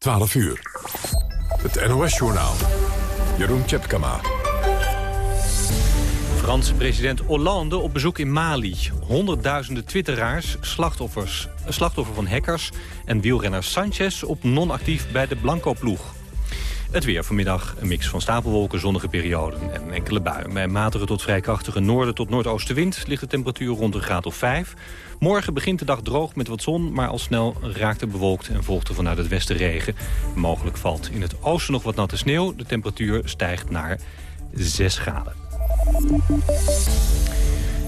12 uur. Het NOS-journaal. Jeroen Tjepkama. Franse president Hollande op bezoek in Mali. Honderdduizenden twitteraars, slachtoffers, slachtoffer van hackers... en wielrenner Sanchez op non-actief bij de Blanco-ploeg. Het weer vanmiddag een mix van stapelwolken, zonnige perioden en enkele buien. Bij matige tot vrij krachtige noorden tot noordoostenwind ligt de temperatuur rond een graad of 5. Morgen begint de dag droog met wat zon, maar al snel raakt het bewolkt en volgt er vanuit het westen regen. Mogelijk valt in het oosten nog wat natte sneeuw. De temperatuur stijgt naar 6 graden.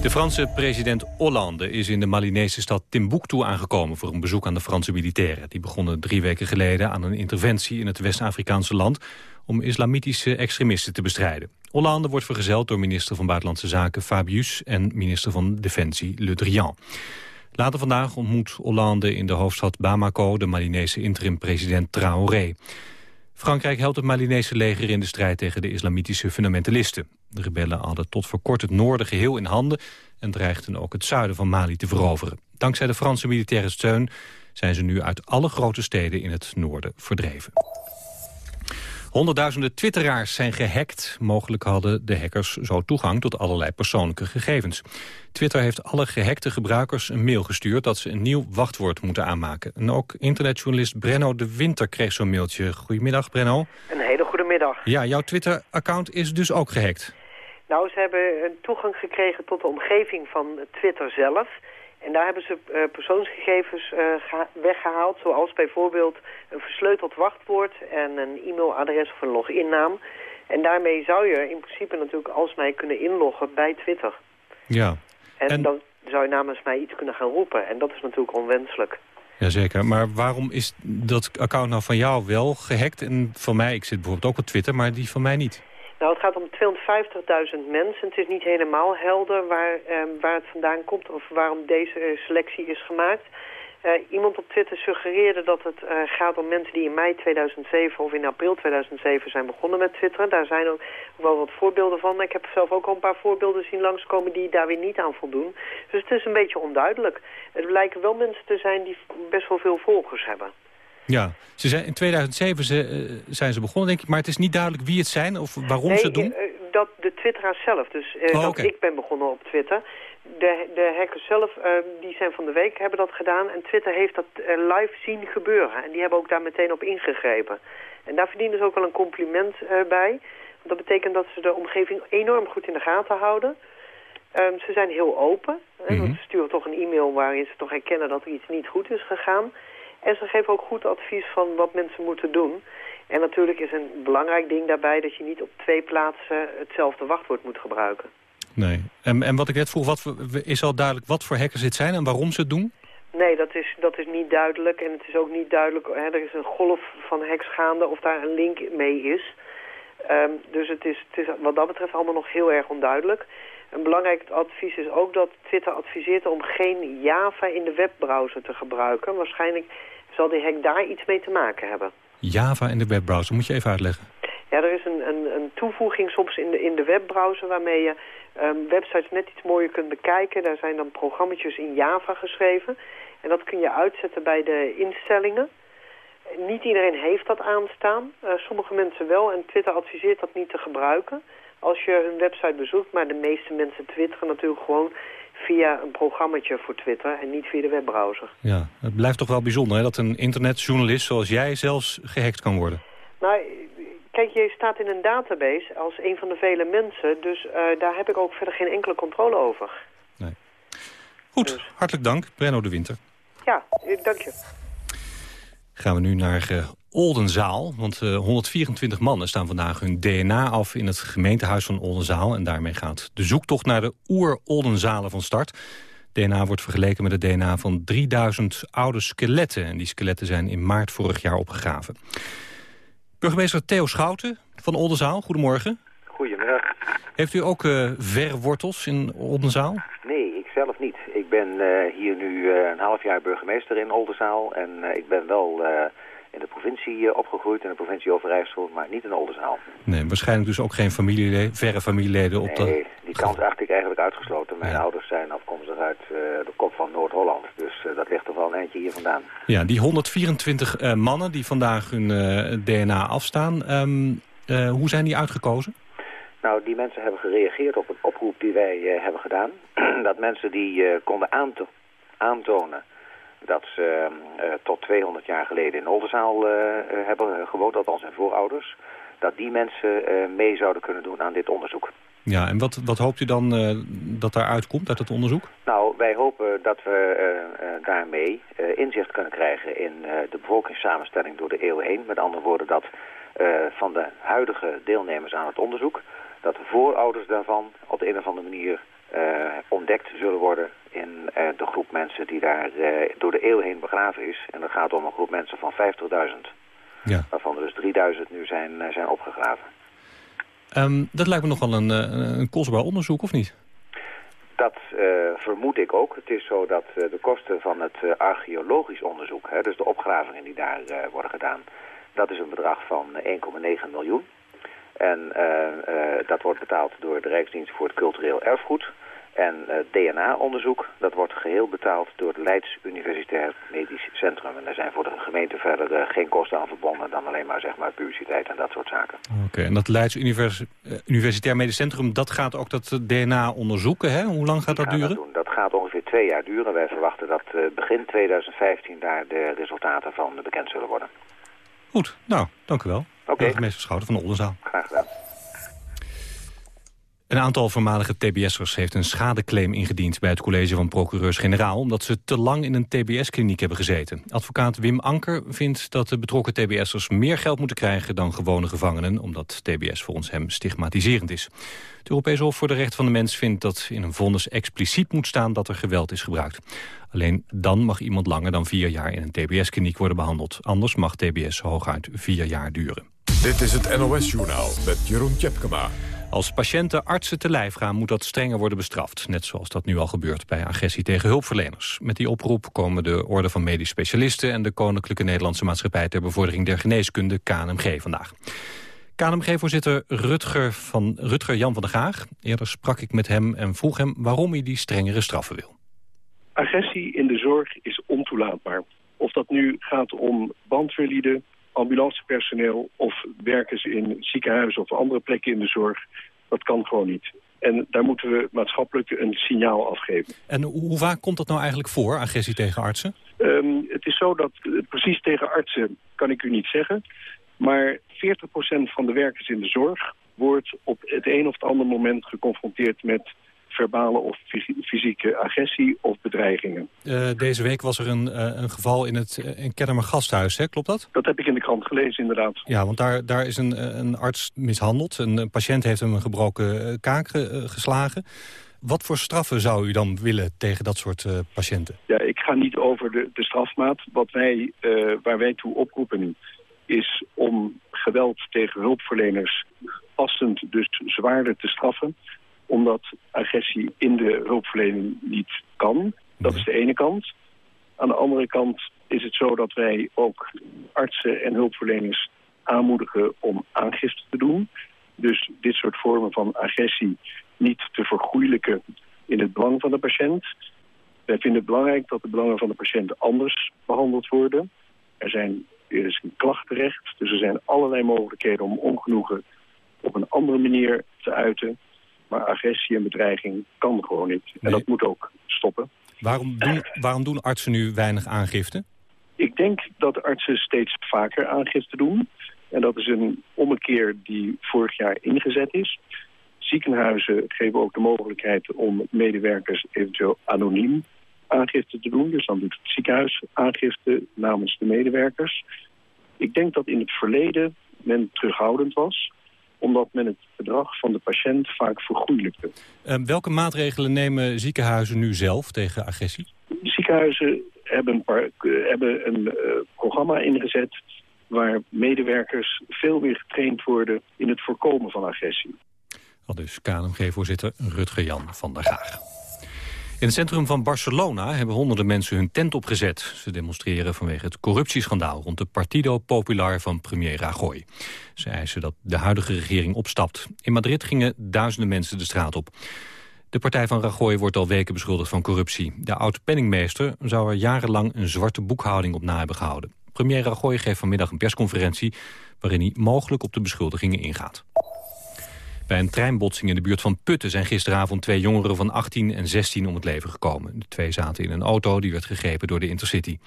De Franse president Hollande is in de Malinese stad Timbuktu aangekomen... voor een bezoek aan de Franse militairen. Die begonnen drie weken geleden aan een interventie in het West-Afrikaanse land... om islamitische extremisten te bestrijden. Hollande wordt vergezeld door minister van Buitenlandse Zaken Fabius... en minister van Defensie Le Drian. Later vandaag ontmoet Hollande in de hoofdstad Bamako... de Malinese interim-president Traoré. Frankrijk helpt het Malinese leger in de strijd tegen de islamitische fundamentalisten. De rebellen hadden tot voor kort het noorden geheel in handen... en dreigden ook het zuiden van Mali te veroveren. Dankzij de Franse militaire steun zijn ze nu uit alle grote steden in het noorden verdreven. Honderdduizenden twitteraars zijn gehackt. Mogelijk hadden de hackers zo toegang tot allerlei persoonlijke gegevens. Twitter heeft alle gehackte gebruikers een mail gestuurd... dat ze een nieuw wachtwoord moeten aanmaken. En ook internetjournalist Brenno de Winter kreeg zo'n mailtje. Goedemiddag, Brenno. Een hele goede middag. Ja, jouw Twitter-account is dus ook gehackt. Nou, ze hebben een toegang gekregen tot de omgeving van Twitter zelf... En daar hebben ze uh, persoonsgegevens uh, weggehaald, zoals bijvoorbeeld een versleuteld wachtwoord en een e-mailadres of een loginnaam. En daarmee zou je in principe natuurlijk als mij kunnen inloggen bij Twitter. Ja. En, dan zou je namens mij iets kunnen gaan roepen. En dat is natuurlijk onwenselijk. Jazeker, maar waarom is dat account nou van jou wel gehackt en van mij, ik zit bijvoorbeeld ook op Twitter, maar die van mij niet? Nou, het gaat om 250.000 mensen. Het is niet helemaal helder waar, eh, waar het vandaan komt of waarom deze uh, selectie is gemaakt. Uh, iemand op Twitter suggereerde dat het uh, gaat om mensen die in mei 2007 of in april 2007 zijn begonnen met twitteren. Daar zijn ook wel wat voorbeelden van. Ik heb zelf ook al een paar voorbeelden zien langskomen die daar weer niet aan voldoen. Dus het is een beetje onduidelijk. Het lijken wel mensen te zijn die best wel veel volgers hebben. Ja, ze zijn, in 2007 ze, uh, zijn ze begonnen, denk ik. Maar het is niet duidelijk wie het zijn of waarom nee, ze het doen? Uh, dat de twitteraars zelf. Dus uh, oh, dat okay. ik ben begonnen op Twitter. De, de hackers zelf, die zijn van de week, hebben dat gedaan. En Twitter heeft dat live zien gebeuren. En die hebben ook daar meteen op ingegrepen. En daar verdienen ze ook wel een compliment bij. Dat betekent dat ze de omgeving enorm goed in de gaten houden. Um, ze zijn heel open. Mm -hmm. Want ze sturen toch een e-mail waarin ze toch herkennen dat er iets niet goed is gegaan. En ze geven ook goed advies van wat mensen moeten doen. En natuurlijk is een belangrijk ding daarbij dat je niet op twee plaatsen hetzelfde wachtwoord moet gebruiken. Nee. En, en wat ik net vroeg, wat, is al duidelijk wat voor hackers dit zijn en waarom ze het doen? Nee, dat is, dat is niet duidelijk. En het is ook niet duidelijk, hè, er is een golf van hacks gaande of daar een link mee is. Um, dus het is, het is wat dat betreft allemaal nog heel erg onduidelijk. Een belangrijk advies is ook dat Twitter adviseert om geen Java in de webbrowser te gebruiken. Waarschijnlijk zal die hack daar iets mee te maken hebben. Java in de webbrowser, moet je even uitleggen. Ja, er is een, een, een toevoeging soms in de, in de webbrowser waarmee je um, websites net iets mooier kunt bekijken. Daar zijn dan programma's in Java geschreven. En dat kun je uitzetten bij de instellingen. Niet iedereen heeft dat aanstaan. Uh, sommige mensen wel en Twitter adviseert dat niet te gebruiken als je hun website bezoekt. Maar de meeste mensen twitteren natuurlijk gewoon via een programmaatje voor Twitter en niet via de webbrowser. Ja, het blijft toch wel bijzonder hè, dat een internetjournalist zoals jij zelfs gehackt kan worden. Nou, kijk, je staat in een database als een van de vele mensen, dus uh, daar heb ik ook verder geen enkele controle over. Nee. Goed, dus. hartelijk dank, Brenno de Winter. Ja, dank je. Gaan we nu naar uh, Oldenzaal, want uh, 124 mannen staan vandaag hun DNA af in het gemeentehuis van Oldenzaal. En daarmee gaat de zoektocht naar de oer-Oldenzalen van start. DNA wordt vergeleken met het DNA van 3000 oude skeletten. En die skeletten zijn in maart vorig jaar opgegraven. Burgemeester Theo Schouten van Oldenzaal, goedemorgen. Goedemiddag. Heeft u ook uh, verwortels in Oldenzaal? Nee, ik zelf niet. Ik ben uh, hier nu een half jaar burgemeester in Oldenzaal. En ik ben wel in de provincie opgegroeid, in de provincie Overijssel, maar niet in Oldenzaal. Nee, waarschijnlijk dus ook geen familieleden, verre familieleden op de... Nee, die kans acht ik eigenlijk uitgesloten. Mijn ouders zijn afkomstig uit de kop van Noord-Holland, dus dat ligt toch wel een eindje hier vandaan. Ja, die 124 mannen die vandaag hun DNA afstaan, um, hoe zijn die uitgekozen? Nou, die mensen hebben gereageerd op een oproep die wij hebben gedaan. dat mensen die konden aanto aantonen dat ze uh, tot 200 jaar geleden in Oldenzaal hebben gewoond, althans zijn voorouders, dat die mensen mee zouden kunnen doen aan dit onderzoek. Ja, en wat, wat hoopt u dan dat daaruit komt, uit het onderzoek? Nou, wij hopen dat we daarmee inzicht kunnen krijgen in de bevolkingssamenstelling door de eeuw heen. Met andere woorden, dat van de huidige deelnemers aan het onderzoek dat de voorouders daarvan op de een of andere manier uh, ontdekt zullen worden in uh, de groep mensen die daar uh, door de eeuw heen begraven is. En dat gaat om een groep mensen van 50.000. Ja. Waarvan er dus 3.000 nu zijn, zijn opgegraven. Um, dat lijkt me nog wel een, een kostbaar onderzoek, of niet? Dat vermoed ik ook. Het is zo dat de kosten van het archeologisch onderzoek, hè, dus de opgravingen die daar worden gedaan, dat is een bedrag van 1,9 miljoen. En dat wordt betaald door de Rijksdienst voor het Cultureel Erfgoed. En uh, DNA-onderzoek, dat wordt geheel betaald door het Leids Universitair Medisch Centrum. En daar zijn voor de gemeente verder geen kosten aan verbonden dan alleen maar, zeg maar publiciteit en dat soort zaken. Oké, en dat Leids Univers Universitair Medisch Centrum, dat gaat ook dat DNA onderzoeken, hè? Hoe lang gaat dat duren? Dat, dat, gaat ongeveer twee jaar duren. Wij verwachten dat begin 2015 daar de resultaten van bekend zullen worden. Goed, nou, dank u wel. Oké. Okay. Burgemeester Schouten van de Oldenzaal. Graag gedaan. Een aantal voormalige tbs'ers heeft een schadeclaim ingediend... bij het college van procureurs-generaal... omdat ze te lang in een tbs-kliniek hebben gezeten. Advocaat Wim Anker vindt dat de betrokken tbs'ers... meer geld moeten krijgen dan gewone gevangenen... omdat tbs volgens hem stigmatiserend is. Het Europese Hof voor de Rechten van de Mens vindt dat in een vonnis expliciet moet staan... dat er geweld is gebruikt. Alleen dan mag iemand langer dan vier jaar in een tbs-kliniek worden behandeld. Anders mag tbs hooguit vier jaar duren. Dit is het NOS-journaal met Jeroen Tjepkema. Als patiënten artsen te lijf gaan, moet dat strenger worden bestraft. Net zoals dat nu al gebeurt bij agressie tegen hulpverleners. Met die oproep komen de Orde van Medisch Specialisten... en de Koninklijke Nederlandse Maatschappij... ter bevordering der geneeskunde, KNMG, vandaag. KNMG-voorzitter Rutger, van, Rutger Jan van der Gaag. Eerder sprak ik met hem en vroeg hem waarom hij die strengere straffen wil. Agressie in de zorg is ontoelaatbaar. Of dat nu gaat om bandverlieden, ambulancepersoneel of werkers in ziekenhuizen of andere plekken in de zorg. Dat kan gewoon niet. En daar moeten we maatschappelijk een signaal afgeven. En hoe vaak komt dat nou eigenlijk voor, agressie tegen artsen? Um, het is zo dat, precies tegen artsen kan ik u niet zeggen. Maar 40% van de werkers in de zorg wordt op het een of het andere moment geconfronteerd met verbale of fysieke agressie of bedreigingen. Uh, deze week was er een, uh, een geval in het uh, in Kennemer gasthuis, hè? klopt dat? Dat heb ik in de krant gelezen, inderdaad. Ja, want daar, daar is een, een arts mishandeld. Een patiënt heeft hem een gebroken kaak geslagen. Wat voor straffen zou u dan willen tegen dat soort patiënten? Ja, ik ga niet over de, de strafmaat. Wat wij, waar wij toe oproepen is om geweld tegen hulpverleners passend, dus zwaarder te straffen omdat agressie in de hulpverlening niet kan. Dat is de ene kant. Aan de andere kant is het zo dat wij ook artsen en hulpverleners aanmoedigen om aangifte te doen. Dus dit soort vormen van agressie niet te vergoeilijken in het belang van de patiënt. Wij vinden het belangrijk dat de belangen van de patiënt anders behandeld worden. Er, zijn, er is een klachtrecht, dus er zijn allerlei mogelijkheden om ongenoegen op een andere manier te uiten. Maar agressie en bedreiging kan gewoon niet. En dat moet ook stoppen. Waarom doen, waarom doen artsen nu weinig aangifte? Ik denk dat artsen steeds vaker aangifte doen. En dat is een ommekeer die vorig jaar ingezet is. Ziekenhuizen geven ook de mogelijkheid om medewerkers eventueel anoniem aangifte te doen. Dus dan doet het ziekenhuis aangifte namens de medewerkers. Ik denk dat in het verleden men terughoudend was omdat men het gedrag van de patiënt vaak vergoeilijkte. Uh, welke maatregelen nemen ziekenhuizen nu zelf tegen agressie? Ziekenhuizen hebben een, paar, hebben een uh, programma ingezet waar medewerkers veel meer getraind worden in het voorkomen van agressie. Al dus KNMG-voorzitter Rutger Jan van der Gaag. In het centrum van Barcelona hebben honderden mensen hun tent opgezet. Ze demonstreren vanwege het corruptieschandaal rond de Partido Popular van premier Rajoy. Ze eisen dat de huidige regering opstapt. In Madrid gingen duizenden mensen de straat op. De partij van Rajoy wordt al weken beschuldigd van corruptie. De oud-penningmeester zou er jarenlang een zwarte boekhouding op na hebben gehouden. Premier Rajoy geeft vanmiddag een persconferentie... waarin hij mogelijk op de beschuldigingen ingaat. Bij een treinbotsing in de buurt van Putten zijn gisteravond twee jongeren van 18 en 16 om het leven gekomen. De twee zaten in een auto die werd gegrepen door de Intercity.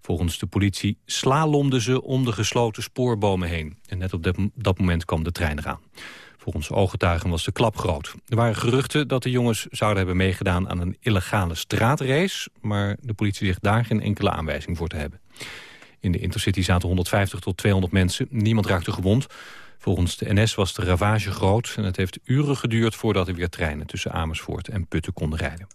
Volgens de politie slalomden ze om de gesloten spoorbomen heen. En net op dat moment kwam de trein eraan. Volgens ooggetuigen was de klap groot. Er waren geruchten dat de jongens zouden hebben meegedaan aan een illegale straatrace... maar de politie zegt daar geen enkele aanwijzing voor te hebben. In de Intercity zaten 150 tot 200 mensen. Niemand raakte gewond. Volgens de NS was de ravage groot en het heeft uren geduurd voordat er weer treinen tussen Amersfoort en Putten konden rijden.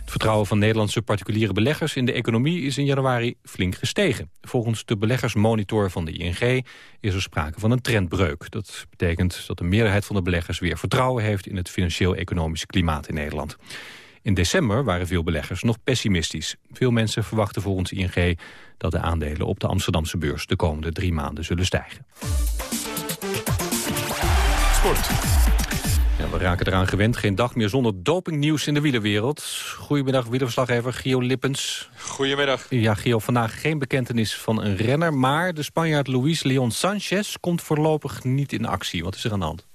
Het vertrouwen van Nederlandse particuliere beleggers in de economie is in januari flink gestegen. Volgens de beleggersmonitor van de ING is er sprake van een trendbreuk. Dat betekent dat de meerderheid van de beleggers weer vertrouwen heeft in het financieel-economische klimaat in Nederland. In december waren veel beleggers nog pessimistisch. Veel mensen verwachten volgens ING dat de aandelen op de Amsterdamse beurs de komende drie maanden zullen stijgen. Sport. Ja, we raken eraan gewend. Geen dag meer zonder dopingnieuws in de wielerwereld. Goedemiddag, wielerverslaggever Gio Lippens. Goedemiddag. Ja, Gio, vandaag geen bekentenis van een renner... maar de Spanjaard Luis Leon Sanchez komt voorlopig niet in actie. Wat is er aan de hand?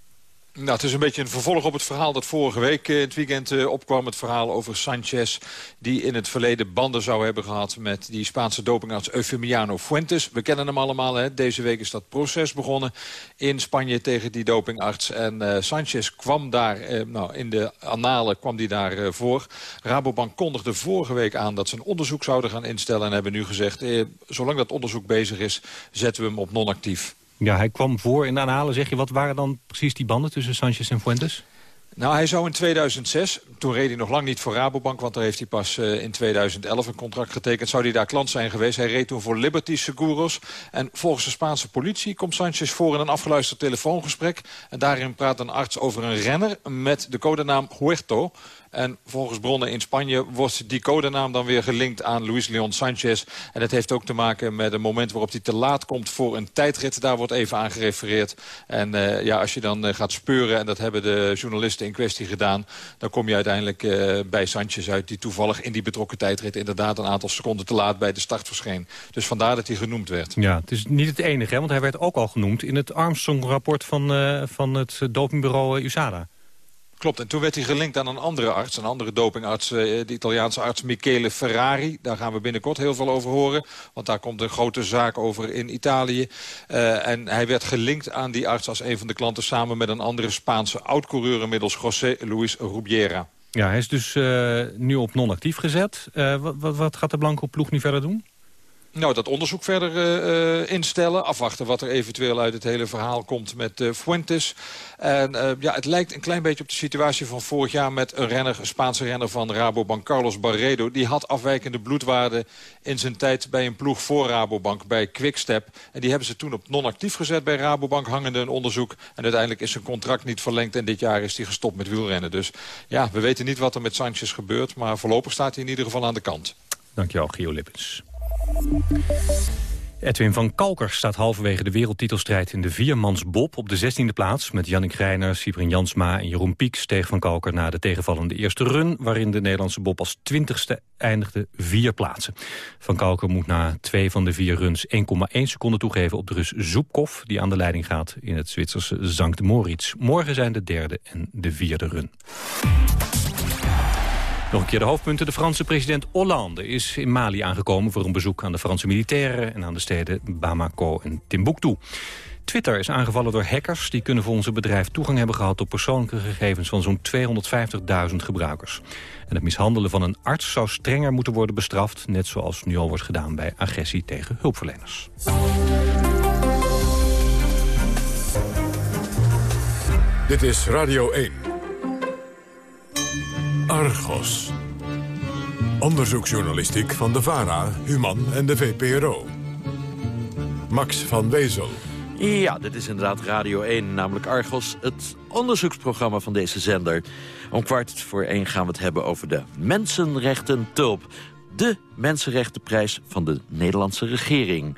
Nou, het is een beetje een vervolg op het verhaal dat vorige week in het weekend uh, opkwam. Het verhaal over Sanchez, die in het verleden banden zou hebben gehad... met die Spaanse dopingarts Eufemiano Fuentes. We kennen hem allemaal, hè? deze week is dat proces begonnen in Spanje tegen die dopingarts. En uh, Sanchez kwam daar, nou, in de annalen kwam die daar voor. Rabobank kondigde vorige week aan dat ze een onderzoek zouden gaan instellen... en hebben nu gezegd, zolang dat onderzoek bezig is, zetten we hem op non-actief. Ja, hij kwam voor in aanhalen. Zeg je, wat waren dan precies die banden tussen Sanchez en Fuentes? Nou, hij zou in 2006, toen reed hij nog lang niet voor Rabobank... want daar heeft hij pas uh, in 2011 een contract getekend... zou hij daar klant zijn geweest. Hij reed toen voor Liberty Seguros. En volgens de Spaanse politie komt Sanchez voor in een afgeluisterd telefoongesprek. En daarin praat een arts over een renner met de codenaam Huerto... En volgens bronnen in Spanje wordt die codenaam dan weer gelinkt aan Luis Leon Sanchez. En dat heeft ook te maken met een moment waarop hij te laat komt voor een tijdrit. Daar wordt even aan gerefereerd. En uh, ja, als je dan uh, gaat speuren, en dat hebben de journalisten in kwestie gedaan... dan kom je uiteindelijk uh, bij Sanchez uit, die toevallig in die betrokken tijdrit... inderdaad een aantal seconden te laat bij de start verscheen. Dus vandaar dat hij genoemd werd. Ja, het is niet het enige, hè, want hij werd ook al genoemd... in het Armstrong-rapport van, van het dopingbureau USADA. Klopt, en toen werd hij gelinkt aan een andere arts, een andere dopingarts, eh, de Italiaanse arts Michele Ferrari. Daar gaan we binnenkort heel veel over horen, want daar komt een grote zaak over in Italië. Uh, en hij werd gelinkt aan die arts als een van de klanten samen met een andere Spaanse oud-coureur inmiddels, José Luis Rubiera. Ja, hij is dus uh, nu op non-actief gezet. Wat, wat, gaat de Blanco ploeg nu verder doen? Nou, dat onderzoek verder uh, instellen. Afwachten wat er eventueel uit het hele verhaal komt met uh, Fuentes. En ja, het lijkt een klein beetje op de situatie van vorig jaar... met een renner, Spaanse renner van Rabobank, Carlos Barredo. Die had afwijkende bloedwaarden in zijn tijd bij een ploeg voor Rabobank, bij Quickstep. En die hebben ze toen op non-actief gezet bij Rabobank, hangende een onderzoek. En uiteindelijk is zijn contract niet verlengd en dit jaar is hij gestopt met wielrennen. Dus ja, we weten niet wat er met Sanchez gebeurt... maar voorlopig staat hij in ieder geval aan de kant. Dankjewel, Gio Lippens. Edwin van Kalker staat halverwege de wereldtitelstrijd in de viermansbob op de 16e plaats. Met Jannik Reiner, Sibrin Jansma en Jeroen Piek steeg van Kalker na de tegenvallende eerste run... waarin de Nederlandse bob als twintigste eindigde vier plaatsen. Van Kalker moet na twee van de vier runs 1,1 seconden toegeven op de Rus Zoepkov... die aan de leiding gaat in het Zwitserse Zankt Moritz. Morgen zijn de derde en de vierde run. Nog een keer de hoofdpunten. De Franse president Hollande is in Mali aangekomen... voor een bezoek aan de Franse militairen en aan de steden Bamako en Timbuktu. Twitter is aangevallen door hackers. Die kunnen voor onze bedrijf toegang hebben gehad... tot persoonlijke gegevens van zo'n 250.000 gebruikers. En het mishandelen van een arts zou strenger moeten worden bestraft... net zoals nu al wordt gedaan bij agressie tegen hulpverleners. Dit is Radio 1. Argos. Onderzoeksjournalistiek van de VARA, Human en de VPRO. Max van Wezel. Ja, dit is inderdaad Radio 1, namelijk Argos, het onderzoeksprogramma van deze zender. Om kwart voor één gaan we het hebben over de Mensenrechten Tulp. De Mensenrechtenprijs van de Nederlandse regering.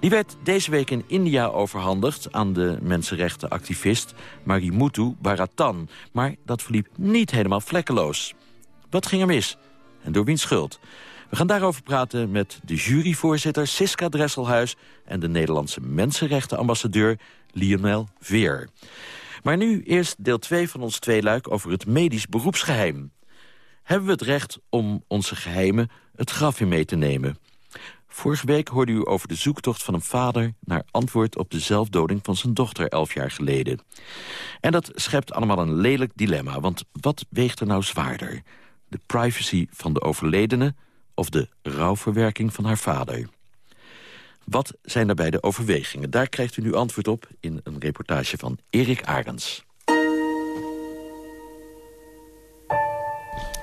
Die werd deze week in India overhandigd aan de mensenrechtenactivist Marimutu Baratan. Maar dat verliep niet helemaal vlekkeloos. Wat ging er mis? En door wiens schuld? We gaan daarover praten met de juryvoorzitter Siska Dresselhuis... en de Nederlandse mensenrechtenambassadeur Lionel Veer. Maar nu eerst deel 2 van ons tweeluik over het medisch beroepsgeheim. Hebben we het recht om onze geheimen het graf in mee te nemen? Vorige week hoorde u over de zoektocht van een vader... naar antwoord op de zelfdoding van zijn dochter elf jaar geleden. En dat schept allemaal een lelijk dilemma, want wat weegt er nou zwaarder? De privacy van de overledene of de rouwverwerking van haar vader? Wat zijn daarbij de overwegingen? Daar krijgt u nu antwoord op in een reportage van Erik Arends.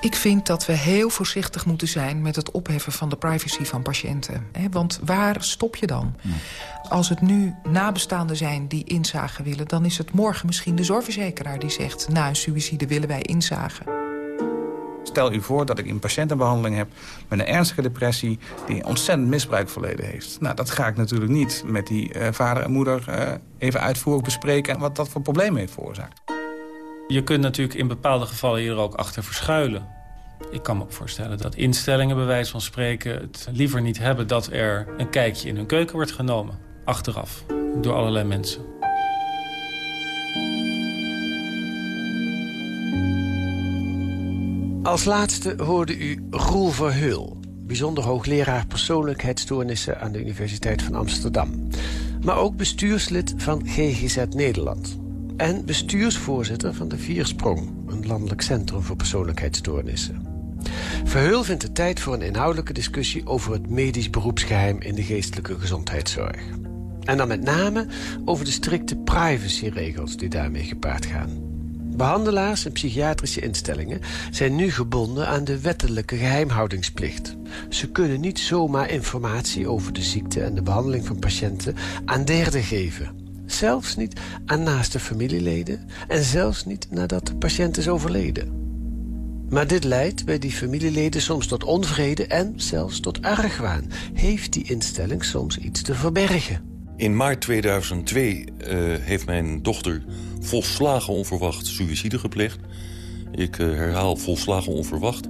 Ik vind dat we heel voorzichtig moeten zijn met het opheffen van de privacy van patiënten. Want waar stop je dan? Als het nu nabestaanden zijn die inzage willen... dan is het morgen misschien de zorgverzekeraar die zegt... na een suïcide willen wij inzagen. Stel u voor dat ik een patiëntenbehandeling heb met een ernstige depressie... die ontzettend misbruik verleden heeft. Nou, dat ga ik natuurlijk niet met die uh, vader en moeder uh, even uitvoerig bespreken... wat dat voor problemen heeft veroorzaakt. Je kunt natuurlijk in bepaalde gevallen hier ook achter verschuilen. Ik kan me ook voorstellen dat instellingen bij wijze van spreken... het liever niet hebben dat er een kijkje in hun keuken wordt genomen. Achteraf, door allerlei mensen. Als laatste hoorde u Roel Verheul, bijzonder hoogleraar persoonlijkheidsstoornissen aan de Universiteit van Amsterdam. Maar ook bestuurslid van GGZ Nederland. En bestuursvoorzitter van de Viersprong, een landelijk centrum voor persoonlijkheidsstoornissen. Verheul vindt het tijd voor een inhoudelijke discussie over het medisch beroepsgeheim in de geestelijke gezondheidszorg. En dan met name over de strikte privacyregels die daarmee gepaard gaan. Behandelaars en psychiatrische instellingen zijn nu gebonden aan de wettelijke geheimhoudingsplicht. Ze kunnen niet zomaar informatie over de ziekte en de behandeling van patiënten aan derden geven. Zelfs niet aan naaste familieleden en zelfs niet nadat de patiënt is overleden. Maar dit leidt bij die familieleden soms tot onvrede en zelfs tot argwaan. Heeft die instelling soms iets te verbergen? In maart 2002 uh, heeft mijn dochter volslagen onverwacht suïcide gepleegd. Ik uh, herhaal volslagen onverwacht.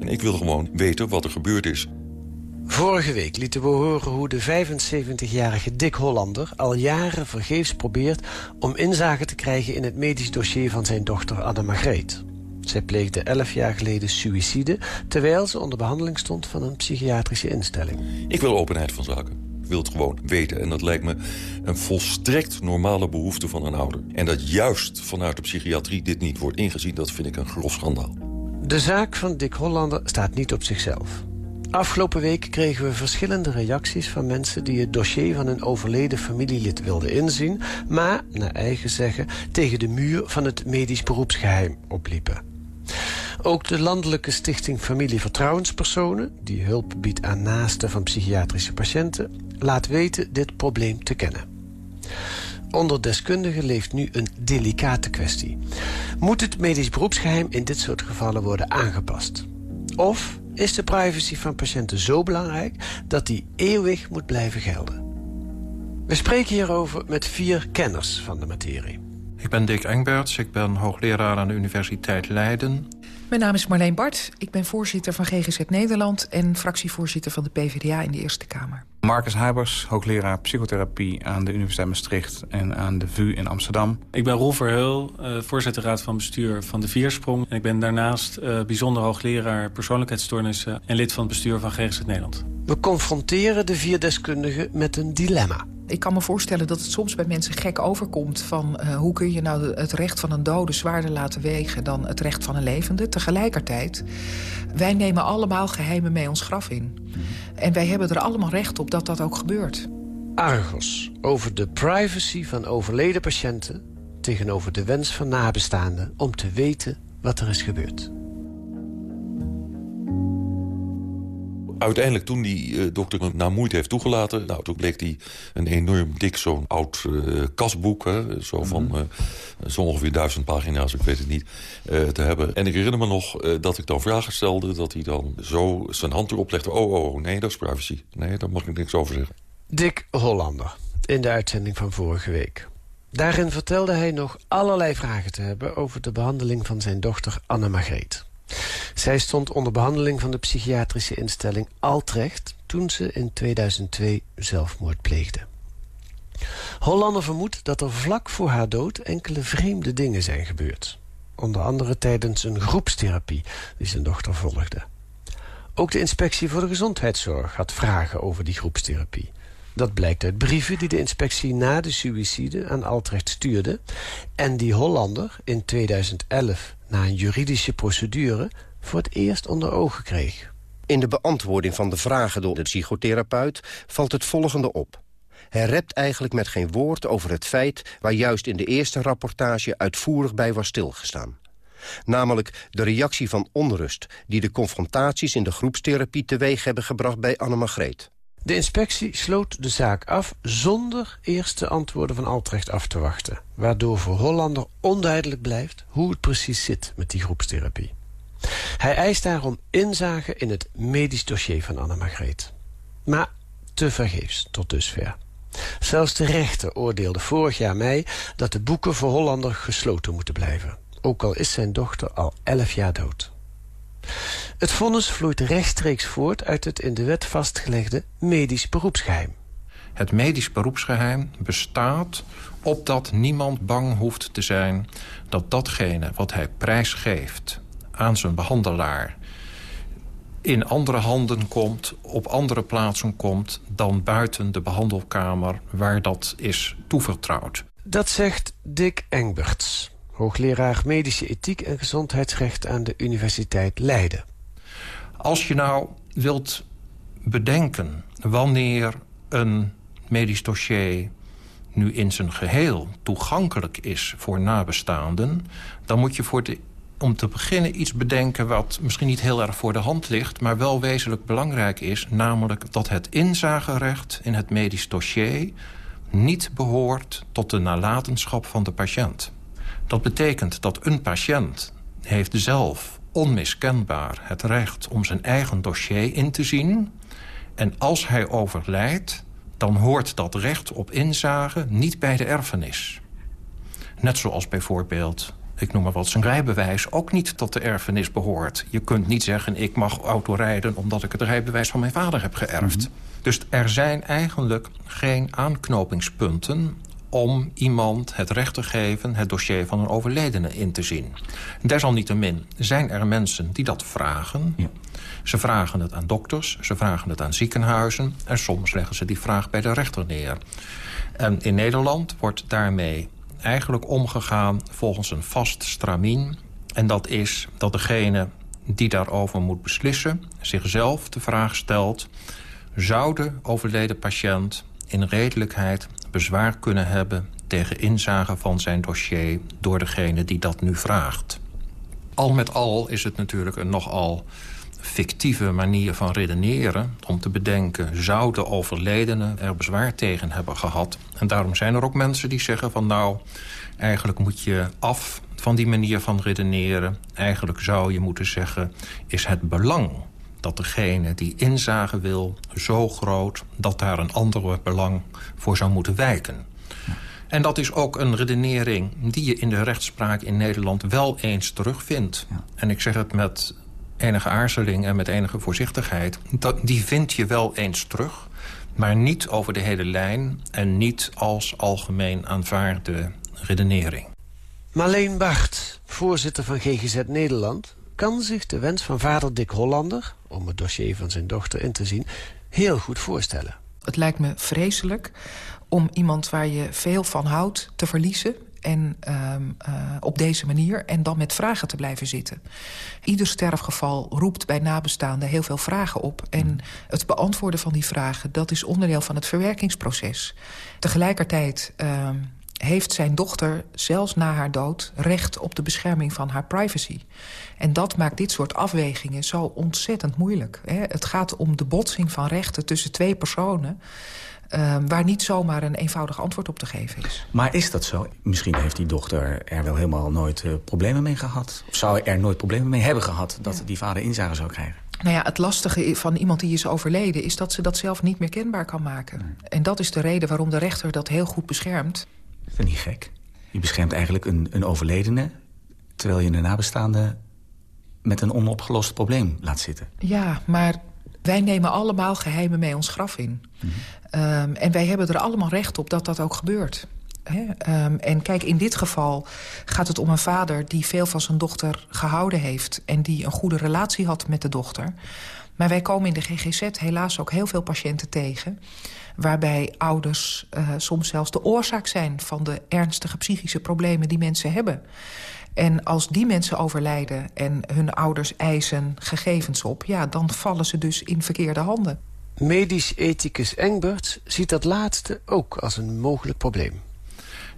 En ik wil gewoon weten wat er gebeurd is. Vorige week lieten we horen hoe de 75-jarige Dick Hollander... al jaren vergeefs probeert om inzage te krijgen... in het medisch dossier van zijn dochter Anne Margreet. Zij pleegde 11 jaar geleden suïcide... terwijl ze onder behandeling stond van een psychiatrische instelling. Ik wil openheid van zaken. Ik wil het gewoon weten. En dat lijkt me een volstrekt normale behoefte van een ouder. En dat juist vanuit de psychiatrie dit niet wordt ingezien... dat vind ik een grof schandaal. De zaak van Dick Hollander staat niet op zichzelf. Afgelopen week kregen we verschillende reacties van mensen... die het dossier van een overleden familielid wilden inzien... maar, naar eigen zeggen, tegen de muur van het medisch beroepsgeheim opliepen. Ook de Landelijke Stichting Familie Vertrouwenspersonen... die hulp biedt aan naasten van psychiatrische patiënten... laat weten dit probleem te kennen. Onder deskundigen leeft nu een delicate kwestie. Moet het medisch beroepsgeheim in dit soort gevallen worden aangepast? Of is de privacy van patiënten zo belangrijk... dat die eeuwig moet blijven gelden? We spreken hierover met vier kenners van de materie. Ik ben Dick Engberts, ik ben hoogleraar aan de Universiteit Leiden. Mijn naam is Marleen Bart. Ik ben voorzitter van GGZ Nederland... en fractievoorzitter van de PvdA in de Eerste Kamer. Marcus Heibers, hoogleraar psychotherapie aan de Universiteit Maastricht... en aan de VU in Amsterdam. Ik ben Roel Verheul, uh, voorzitter raad van bestuur van de Viersprong. En ik ben daarnaast uh, bijzonder hoogleraar persoonlijkheidsstoornissen... en lid van het bestuur van GGZ Nederland. We confronteren de vier deskundigen met een dilemma. Ik kan me voorstellen dat het soms bij mensen gek overkomt... van uh, hoe kun je nou het recht van een dode zwaarder laten wegen... dan het recht van een levende. Tegelijkertijd, wij nemen allemaal geheimen mee ons graf in. En wij hebben er allemaal recht op dat dat ook gebeurt. Argos, over de privacy van overleden patiënten... tegenover de wens van nabestaanden om te weten wat er is gebeurd. Uiteindelijk toen die uh, dokter hem na moeite heeft toegelaten... Nou, toen bleek hij een enorm dik zo'n oud uh, kasboek... Hè, zo van uh, zo ongeveer duizend pagina's, ik weet het niet, te hebben. En ik herinner me nog dat ik dan vragen stelde... dat hij dan zo zijn hand erop legde. Oh, oh, oh, nee, dat is privacy. Nee, daar mag ik niks over zeggen. Dick Hollander, in de uitzending van vorige week. Daarin vertelde hij nog allerlei vragen te hebben... over de behandeling van zijn dochter Anne-Margreet. Zij stond onder behandeling van de psychiatrische instelling Altrecht... toen ze in 2002 zelfmoord pleegde. Hollander vermoedt dat er vlak voor haar dood enkele vreemde dingen zijn gebeurd. Onder andere tijdens een groepstherapie die zijn dochter volgde. Ook de inspectie voor de gezondheidszorg had vragen over die groepstherapie. Dat blijkt uit brieven die de inspectie na de suïcide aan Altrecht stuurde... en die Hollander in 2011 na een juridische procedure voor het eerst onder ogen kreeg. In de beantwoording van de vragen door de psychotherapeut valt het volgende op. Hij rept eigenlijk met geen woord over het feit... waar juist in de eerste rapportage uitvoerig bij was stilgestaan. Namelijk de reactie van onrust... die de confrontaties in de groepstherapie teweeg hebben gebracht bij Anne-Margreet. De inspectie sloot de zaak af zonder eerste antwoorden van Altrecht af te wachten. Waardoor voor Hollander onduidelijk blijft hoe het precies zit met die groepstherapie. Hij eist daarom inzage in het medisch dossier van Anne-Margreet. Maar tevergeefs tot dusver. Zelfs de rechter oordeelde vorig jaar mei dat de boeken voor Hollander gesloten moeten blijven. Ook al is zijn dochter al elf jaar dood. Het vonnis vloeit rechtstreeks voort uit het in de wet vastgelegde medisch beroepsgeheim. Het medisch beroepsgeheim bestaat opdat niemand bang hoeft te zijn... dat datgene wat hij prijsgeeft aan zijn behandelaar... in andere handen komt, op andere plaatsen komt... dan buiten de behandelkamer waar dat is toevertrouwd. Dat zegt Dick Engberts, hoogleraar medische ethiek en gezondheidsrecht aan de Universiteit Leiden. Als je nou wilt bedenken wanneer een medisch dossier nu in zijn geheel toegankelijk is voor nabestaanden... dan moet je voor om te beginnen iets bedenken wat misschien niet heel erg voor de hand ligt... maar wel wezenlijk belangrijk is, namelijk dat het inzagerecht in het medisch dossier... niet behoort tot de nalatenschap van de patiënt. Dat betekent dat een patiënt heeft zelf onmiskenbaar het recht om zijn eigen dossier in te zien. En als hij overlijdt, dan hoort dat recht op inzage niet bij de erfenis. Net zoals bijvoorbeeld, ik noem maar wat, zijn rijbewijs ook niet tot de erfenis behoort. Je kunt niet zeggen, ik mag autorijden omdat ik het rijbewijs van mijn vader heb geërfd. Mhm. Dus er zijn eigenlijk geen aanknopingspunten om iemand het recht te geven het dossier van een overledene in te zien. Desalniettemin zijn er mensen die dat vragen. Ja. Ze vragen het aan dokters, ze vragen het aan ziekenhuizen... en soms leggen ze die vraag bij de rechter neer. En in Nederland wordt daarmee eigenlijk omgegaan volgens een vast stramien. En dat is dat degene die daarover moet beslissen... zichzelf de vraag stelt... zou de overleden patiënt in redelijkheid bezwaar kunnen hebben tegen inzage van zijn dossier door degene die dat nu vraagt. Al met al is het natuurlijk een nogal fictieve manier van redeneren... om te bedenken, zou de overledene er bezwaar tegen hebben gehad? En daarom zijn er ook mensen die zeggen van... nou, eigenlijk moet je af van die manier van redeneren. Eigenlijk zou je moeten zeggen, is het belang dat degene die inzage wil zo groot... dat daar een ander belang voor zou moeten wijken. En dat is ook een redenering die je in de rechtspraak in Nederland wel eens terugvindt. En ik zeg het met enige aarzeling en met enige voorzichtigheid. Dat, die vind je wel eens terug, maar niet over de hele lijn... en niet als algemeen aanvaarde redenering. Marleen Bart, voorzitter van GGZ Nederland kan zich de wens van vader Dick Hollander... om het dossier van zijn dochter in te zien, heel goed voorstellen. Het lijkt me vreselijk om iemand waar je veel van houdt te verliezen... En uh, uh, op deze manier en dan met vragen te blijven zitten. Ieder sterfgeval roept bij nabestaanden heel veel vragen op. En het beantwoorden van die vragen, dat is onderdeel van het verwerkingsproces. Tegelijkertijd uh, heeft zijn dochter zelfs na haar dood recht op de bescherming van haar privacy. En dat maakt dit soort afwegingen zo ontzettend moeilijk. Hè? Het gaat om de botsing van rechten tussen twee personen... Uh, waar niet zomaar een eenvoudig antwoord op te geven is. Maar is dat zo? Misschien heeft die dochter er wel helemaal nooit uh, problemen mee gehad. Of zou er nooit problemen mee hebben gehad... dat ja. die vader inzage zou krijgen? Nou ja, het lastige van iemand die is overleden... is dat ze dat zelf niet meer kenbaar kan maken. Nee. En dat is de reden waarom de rechter dat heel goed beschermt. Is dat niet gek? Je beschermt eigenlijk een, een overledene... terwijl je een nabestaande met een onopgelost probleem laat zitten. Ja, maar wij nemen allemaal geheimen mee ons graf in. Mm -hmm. um, en wij hebben er allemaal recht op dat dat ook gebeurt. He, um, en kijk, in dit geval gaat het om een vader... die veel van zijn dochter gehouden heeft... en die een goede relatie had met de dochter. Maar wij komen in de GGZ helaas ook heel veel patiënten tegen... waarbij ouders uh, soms zelfs de oorzaak zijn... van de ernstige psychische problemen die mensen hebben. En als die mensen overlijden en hun ouders eisen gegevens op... ja, dan vallen ze dus in verkeerde handen. Medisch ethicus Engbert ziet dat laatste ook als een mogelijk probleem.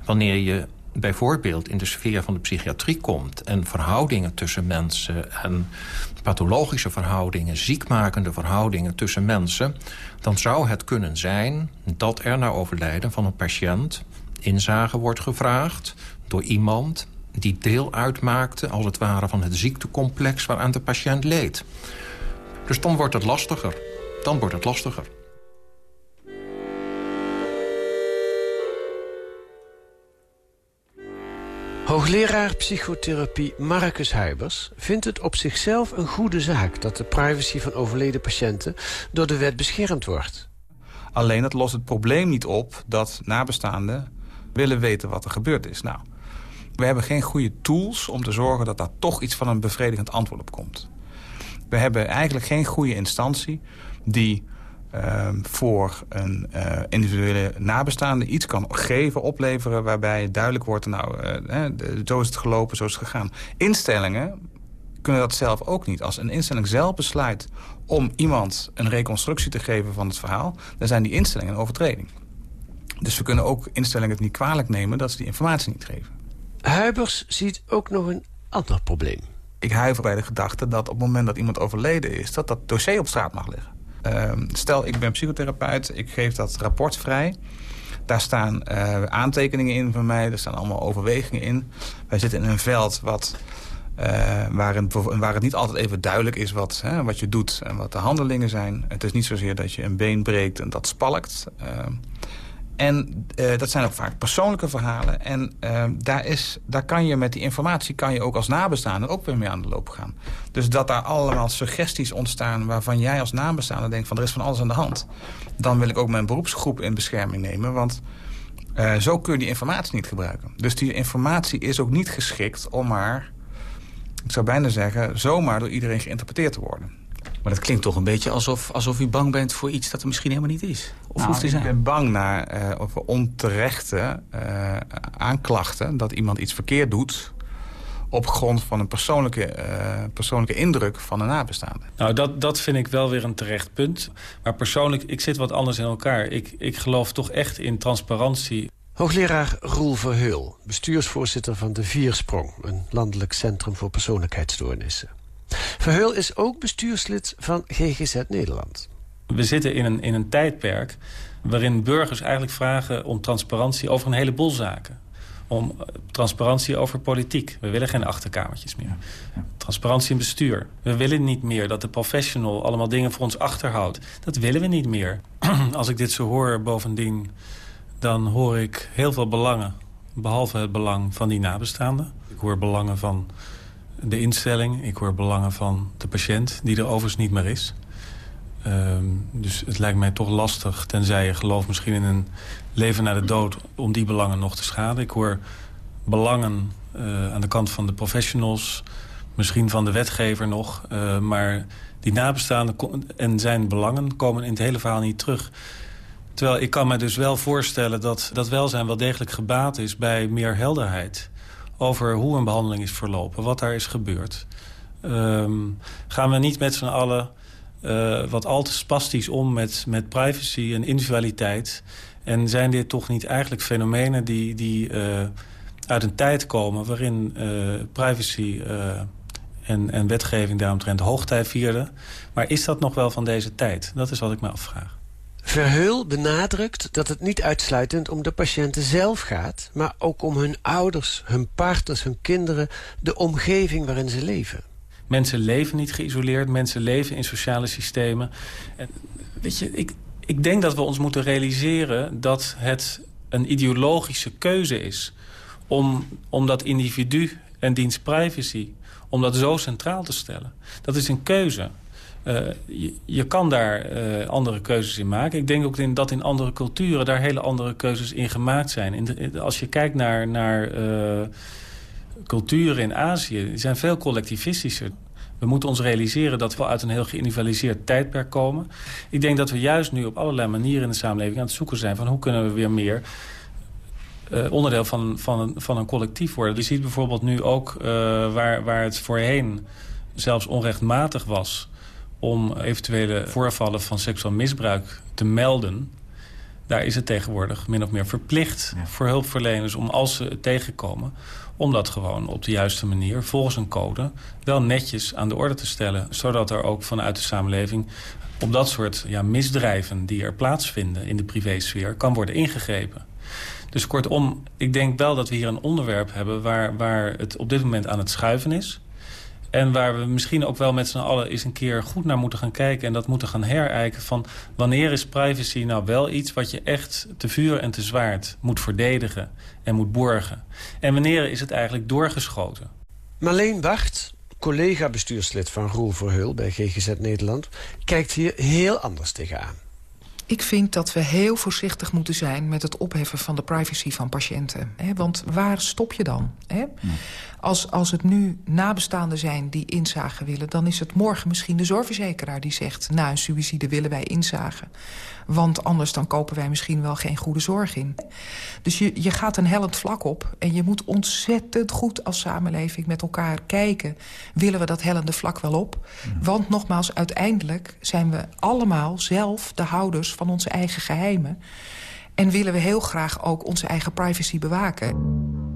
Wanneer je bijvoorbeeld in de sfeer van de psychiatrie komt... en verhoudingen tussen mensen en pathologische verhoudingen... ziekmakende verhoudingen tussen mensen... dan zou het kunnen zijn dat er na overlijden van een patiënt... inzage wordt gevraagd door iemand die deel uitmaakte... als het ware van het ziektecomplex waaraan de patiënt leed. Dus dan wordt het lastiger. Dan wordt het lastiger. Hoogleraar psychotherapie Marcus Huibers vindt het op zichzelf een goede zaak... dat de privacy van overleden patiënten door de wet beschermd wordt. Alleen het lost het probleem niet op dat nabestaanden willen weten wat er gebeurd is. Nou, we hebben geen goede tools om te zorgen dat daar toch iets van een bevredigend antwoord op komt. We hebben eigenlijk geen goede instantie die uh, voor een uh, individuele nabestaande iets kan geven, opleveren... waarbij duidelijk wordt, nou, uh, zo is het gelopen, zo is het gegaan. Instellingen kunnen dat zelf ook niet. Als een instelling zelf besluit om iemand een reconstructie te geven van het verhaal... dan zijn die instellingen een overtreding. Dus we kunnen ook instellingen het niet kwalijk nemen dat ze die informatie niet geven. Huibers ziet ook nog een ander probleem. Ik huiver bij de gedachte dat op het moment dat iemand overleden is... dat dat dossier op straat mag liggen. Uh, stel, ik ben psychotherapeut, ik geef dat rapport vrij. Daar staan uh, aantekeningen in van mij, er staan allemaal overwegingen in. Wij zitten in een veld wat, uh, waar, het, waar, het, niet altijd even duidelijk is wat, hè, wat je doet en wat de handelingen zijn. Het is niet zozeer dat je een been breekt en dat spalkt. Uh, en uh, dat zijn ook vaak persoonlijke verhalen. En uh, daar, is, daar kan je met die informatie kan je ook als nabestaande ook weer mee aan de loop gaan. Dus dat daar allemaal suggesties ontstaan waarvan jij als nabestaande denkt van er is van alles aan de hand. Dan wil ik ook mijn beroepsgroep in bescherming nemen. Want uh, zo kun je die informatie niet gebruiken. Dus die informatie is ook niet geschikt om maar, ik zou bijna zeggen, zomaar door iedereen geïnterpreteerd te worden. Maar dat klinkt toch een beetje alsof, alsof u bang bent voor iets dat er misschien helemaal niet is. Of nou, hoeft te zijn? Ik ben bang naar uh, over onterechte uh, aanklachten... dat iemand iets verkeerd doet op grond van een persoonlijke, uh, persoonlijke indruk van een nabestaande. Nou, dat, dat vind ik wel weer een terecht punt. Maar persoonlijk, ik zit wat anders in elkaar. Ik, ik geloof toch echt in transparantie. Hoogleraar Roel Verheul, bestuursvoorzitter van de Viersprong... een landelijk centrum voor persoonlijkheidsstoornissen. Verheul is ook bestuurslid van GGZ Nederland. We zitten in een, in een tijdperk waarin burgers eigenlijk vragen om transparantie over een heleboel zaken. Om transparantie over politiek. We willen geen achterkamertjes meer. Transparantie in bestuur. We willen niet meer dat de professional allemaal dingen voor ons achterhoudt. Dat willen we niet meer. Als ik dit zo hoor bovendien, dan hoor ik heel veel belangen. Behalve het belang van die nabestaanden. Ik hoor belangen van de instelling. Ik hoor belangen van de patiënt, die er overigens niet meer is. Um, dus het lijkt mij toch lastig, tenzij je gelooft misschien in een leven na de dood... om die belangen nog te schaden. Ik hoor belangen uh, aan de kant van de professionals, misschien van de wetgever nog. Uh, maar die nabestaanden en zijn belangen komen in het hele verhaal niet terug. Terwijl ik kan me dus wel voorstellen dat dat welzijn wel degelijk gebaat is bij meer helderheid over hoe een behandeling is verlopen, wat daar is gebeurd. Um, gaan we niet met z'n allen uh, wat al te spastisch om met, met privacy en individualiteit. En zijn dit toch niet eigenlijk fenomenen die, die uh, uit een tijd komen... waarin uh, privacy en, en wetgeving daaromtrent hoogtijd vierden. Maar is dat nog wel van deze tijd? Dat is wat ik me afvraag. Verheul benadrukt dat het niet uitsluitend om de patiënten zelf gaat... maar ook om hun ouders, hun partners, hun kinderen... de omgeving waarin ze leven. Mensen leven niet geïsoleerd, mensen leven in sociale systemen. En, weet je, ik, ik denk dat we ons moeten realiseren dat het een ideologische keuze is... om, om dat individu en diens privacy, om dat zo centraal te stellen. Dat is een keuze. Uh, je, je, kan daar uh, andere keuzes in maken. Ik denk ook in, dat in andere culturen daar hele andere keuzes in gemaakt zijn. In als je kijkt naar, naar uh, culturen in Azië, die zijn veel collectivistischer. We moeten ons realiseren dat we uit een heel geïndividualiseerd tijdperk komen. Ik denk dat we juist nu op allerlei manieren in de samenleving aan het zoeken zijn... van hoe kunnen we weer meer onderdeel van, van, een, van een collectief worden. Je ziet bijvoorbeeld nu ook waar, waar het voorheen zelfs onrechtmatig was... om eventuele voorvallen van seksueel misbruik te melden... daar is het tegenwoordig min of meer verplicht ja. voor hulpverleners... om als ze het tegenkomen om dat gewoon op de juiste manier, volgens een code... wel netjes aan de orde te stellen. Zodat er ook vanuit de samenleving op dat soort ja, misdrijven... die er plaatsvinden in de privésfeer, kan worden ingegrepen. Dus kortom, ik denk wel dat we hier een onderwerp hebben... waar, waar het op dit moment aan het schuiven is... En waar we misschien ook wel met z'n allen eens een keer goed naar moeten gaan kijken... en dat moeten gaan herijken van wanneer is privacy nou wel iets... wat je echt te vuur en te zwaard moet verdedigen en moet borgen. En wanneer is het eigenlijk doorgeschoten? Marleen Wacht, collega-bestuurslid van Roel Verheul bij GGZ Nederland... kijkt hier heel anders tegenaan. Ik vind dat we heel voorzichtig moeten zijn met het opheffen van de privacy van patiënten. Want waar stop je dan? Als, als het nu nabestaanden zijn die inzagen willen... dan is het morgen misschien de zorgverzekeraar die zegt... na een suïcide willen wij inzagen. Want anders dan kopen wij misschien wel geen goede zorg in. Dus je, je gaat een hellend vlak op. En je moet ontzettend goed als samenleving met elkaar kijken... willen we dat hellende vlak wel op? Want nogmaals, uiteindelijk zijn we allemaal zelf de houders van onze eigen geheimen. En willen we heel graag ook onze eigen privacy bewaken.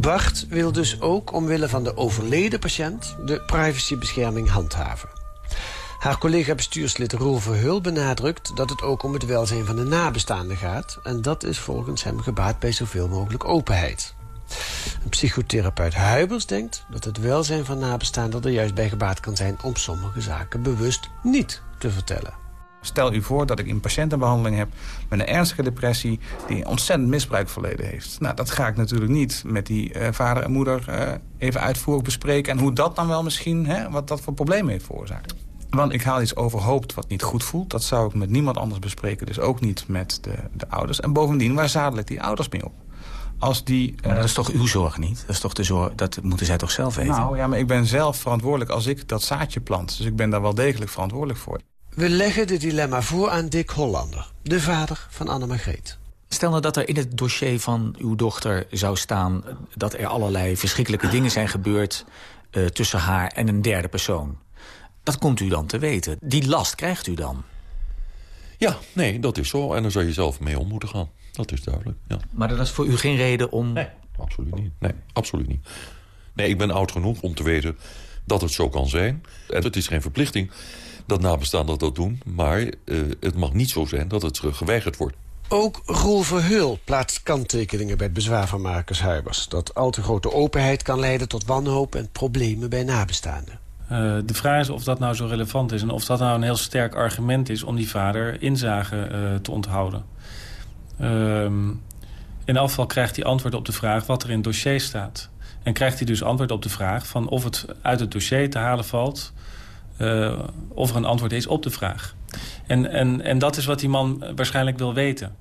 Bart wil dus ook omwille van de overleden patiënt... de privacybescherming handhaven. Haar collega-bestuurslid Roel Verheul benadrukt... dat het ook om het welzijn van de nabestaanden gaat... en dat is volgens hem gebaat bij zoveel mogelijk openheid. Een psychotherapeut Huibers denkt dat het welzijn van nabestaanden... er juist bij gebaat kan zijn om sommige zaken bewust niet te vertellen. Stel u voor dat ik een patiëntenbehandeling heb met een ernstige depressie... die een ontzettend misbruikverleden heeft. Nou, dat ga ik natuurlijk niet met die uh, vader en moeder uh, even uitvoerig bespreken... en hoe dat dan wel misschien, hè, wat dat voor problemen heeft veroorzaakt. Want ik haal iets overhoopt wat niet goed voelt. Dat zou ik met niemand anders bespreken, dus ook niet met de, de ouders. En bovendien, waar zadel ik die ouders mee op? Als die, maar dat is toch uw zorg niet? Dat, is toch de zorg, dat moeten zij toch zelf weten? Nou ja, maar ik ben zelf verantwoordelijk als ik dat zaadje plant. Dus ik ben daar wel degelijk verantwoordelijk voor. We leggen dit dilemma voor aan Dick Hollander, de vader van Anne-Margreet. Stel nou dat er in het dossier van uw dochter zou staan... dat er allerlei verschrikkelijke dingen zijn gebeurd... Uh, tussen haar en een derde persoon. Dat komt u dan te weten. Die last krijgt u dan. Ja, nee, dat is zo. En daar zou je zelf mee om moeten gaan. Dat is duidelijk, ja. Maar dat is voor u geen reden om... Nee, absoluut niet. Nee, absoluut niet. Nee, ik ben oud genoeg om te weten dat het zo kan zijn. En het is geen verplichting dat nabestaanden dat doen. Maar uh, het mag niet zo zijn dat het geweigerd wordt. Ook Roel Verheul plaatst kanttekeningen bij het bezwaar van Marcus Huibers. Dat al te grote openheid kan leiden tot wanhoop en problemen bij nabestaanden. Uh, de vraag is of dat nou zo relevant is... en of dat nou een heel sterk argument is om die vader inzage uh, te onthouden. Um, in elk geval krijgt hij antwoord op de vraag wat er in het dossier staat. En krijgt hij dus antwoord op de vraag van of het uit het dossier te halen valt... Uh, of er een antwoord is op de vraag. En, en, en dat is wat die man waarschijnlijk wil weten.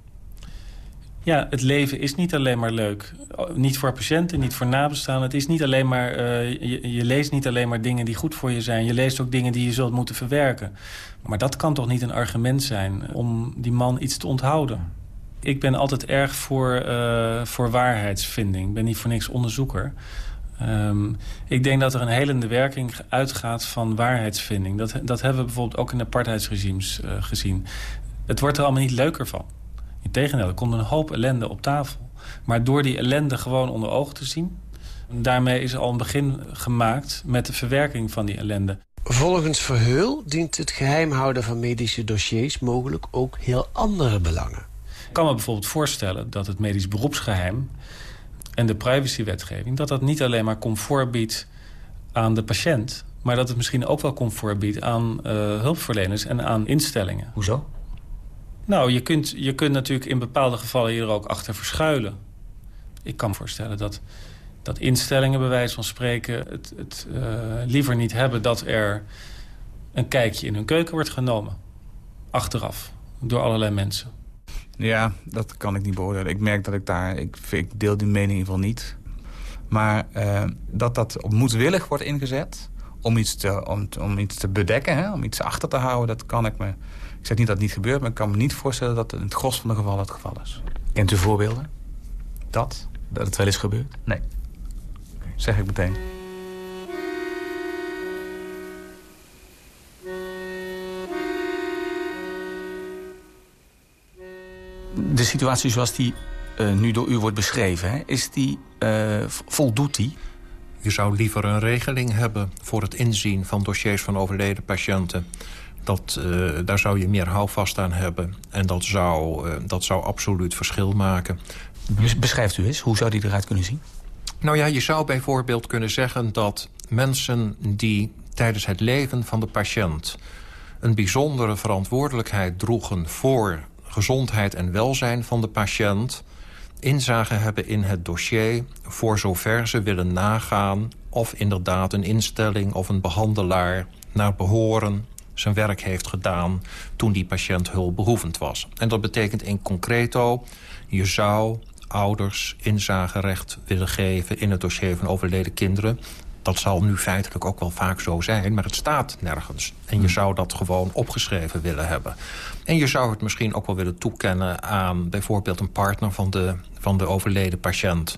Ja, het leven is niet alleen maar leuk. Niet voor patiënten, niet voor nabestaanden. Het is niet alleen maar, uh, je, leest niet alleen maar dingen die goed voor je zijn. Je leest ook dingen die je zult moeten verwerken. Maar dat kan toch niet een argument zijn om die man iets te onthouden? Ik ben altijd erg voor, uh, voor waarheidsvinding. Ik ben niet voor niks onderzoeker. Um, ik denk dat er een helende werking uitgaat van waarheidsvinding. Dat, dat hebben we bijvoorbeeld ook in apartheidsregimes uh, gezien. Het wordt er allemaal niet leuker van. Integendeel, er komt een hoop ellende op tafel. Maar door die ellende gewoon onder ogen te zien... daarmee is al een begin gemaakt met de verwerking van die ellende. Volgens Verheul dient het geheim houden van medische dossiers... mogelijk ook heel andere belangen. Ik kan me bijvoorbeeld voorstellen dat het medisch beroepsgeheim... en de privacywetgeving, dat dat niet alleen maar comfort biedt aan de patiënt... maar dat het misschien ook wel comfort biedt aan uh, hulpverleners en aan instellingen. Hoezo? Nou, je kunt, je kunt natuurlijk in bepaalde gevallen hier ook achter verschuilen. Ik kan me voorstellen dat, dat instellingen bij wijze van spreken... het, het uh, liever niet hebben dat er een kijkje in hun keuken wordt genomen. Achteraf, door allerlei mensen. Ja, dat kan ik niet beoordelen. Ik merk dat ik daar... Ik, ik deel die mening in ieder geval niet. Maar uh, dat dat moedwillig wordt ingezet... om iets te, om, om iets te bedekken, hè, om iets achter te houden... dat kan ik me ik zeg niet dat het niet gebeurt, maar ik kan me niet voorstellen dat het in het gros van de gevallen het geval is. Kent u voorbeelden? Dat? Dat het wel eens gebeurt? Nee. Zeg ik meteen. De situatie zoals die uh, nu door u wordt beschreven, hè, is die, uh, voldoet die? Je zou liever een regeling hebben voor het inzien van dossiers van overleden patiënten dat, uh, daar zou je meer houvast aan hebben. En dat zou, dat zou absoluut verschil maken. Beschrijft u eens, hoe zou die eruit kunnen zien? Nou ja, je zou bijvoorbeeld kunnen zeggen dat mensen die tijdens het leven van de patiënt... een bijzondere verantwoordelijkheid droegen voor gezondheid en welzijn van de patiënt... inzage hebben in het dossier voor zover ze willen nagaan... of inderdaad een instelling of een behandelaar naar behoren zijn werk heeft gedaan toen die patiënt hulpbehoevend was. En dat betekent in concreto, je zou ouders inzagerecht willen geven in het dossier van overleden kinderen. Dat zal nu feitelijk ook wel vaak zo zijn, maar het staat nergens. En je hmm. zou dat gewoon opgeschreven willen hebben. En je zou het misschien ook wel willen toekennen aan bijvoorbeeld een partner van de, van de overleden patiënt.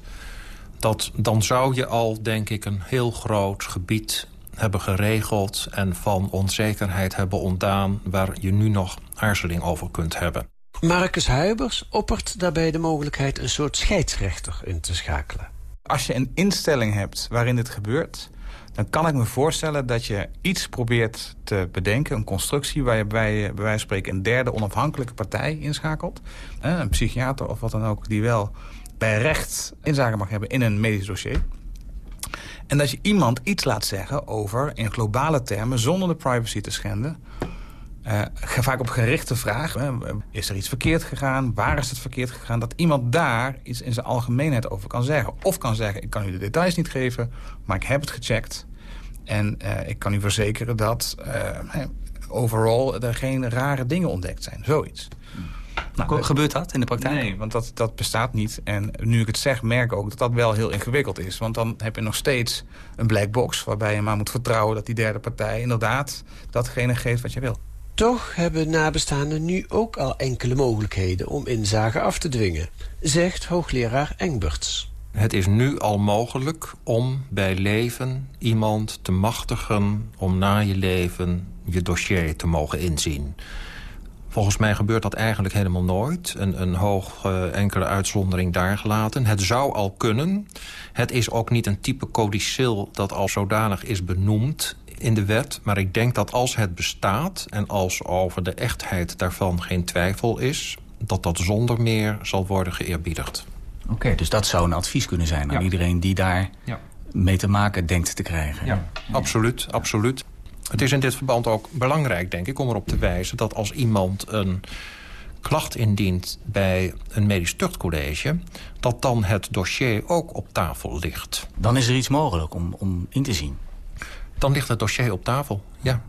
Dat, dan zou je al, denk ik, een heel groot gebied hebben geregeld... en van onzekerheid hebben ontdaan... waar je nu nog aarzeling over kunt hebben. Marcus Huibers oppert daarbij de mogelijkheid... een soort scheidsrechter in te schakelen. Als je een instelling hebt waarin dit gebeurt... dan kan ik me voorstellen dat je iets probeert te bedenken... een constructie waarbij je bij wijze van spreken... een derde onafhankelijke partij inschakelt. Een psychiater of wat dan ook, die wel bij recht inzage mag hebben in een medisch dossier. En dat je iemand iets laat zeggen over, in globale termen... zonder de privacy te schenden... Uh, vaak op gerichte vraag. is er iets verkeerd gegaan? Waar is het verkeerd gegaan? Dat iemand daar iets in zijn algemeenheid over kan zeggen. Of kan zeggen, ik kan u de details niet geven... maar ik heb het gecheckt. En uh, ik kan u verzekeren dat uh, overal er geen rare dingen ontdekt zijn. Zoiets. Nou, Gebeurt dat in de praktijk? Nee, want dat, dat bestaat niet. En nu ik het zeg, merk ik ook dat dat wel heel ingewikkeld is. Want dan heb je nog steeds een black box... waarbij je maar moet vertrouwen dat die derde partij inderdaad... datgene geeft wat je wil. Toch hebben nabestaanden nu ook al enkele mogelijkheden... om inzage af te dwingen, zegt hoogleraar Engberts. Het is nu al mogelijk om bij leven iemand te machtigen... om na je leven je dossier te mogen inzien. Volgens mij gebeurt dat eigenlijk helemaal nooit. Een, een hoog uh, enkele uitzondering daar gelaten. Het zou al kunnen. Het is ook niet een type codicil dat al zodanig is benoemd in de wet. Maar ik denk dat als het bestaat en als over de echtheid daarvan geen twijfel is... dat dat zonder meer zal worden geëerbiedigd. Oké, dus dat zou een advies kunnen zijn aan iedereen die daar ja. mee te maken denkt te krijgen. Ja, absoluut, absoluut. Het is in dit verband ook belangrijk, denk ik, om erop te wijzen... dat als iemand een klacht indient bij een medisch tuchtcollege... dat dan het dossier ook op tafel ligt. Dan is er iets mogelijk om, om in te zien? Dan ligt het dossier op tafel, ja.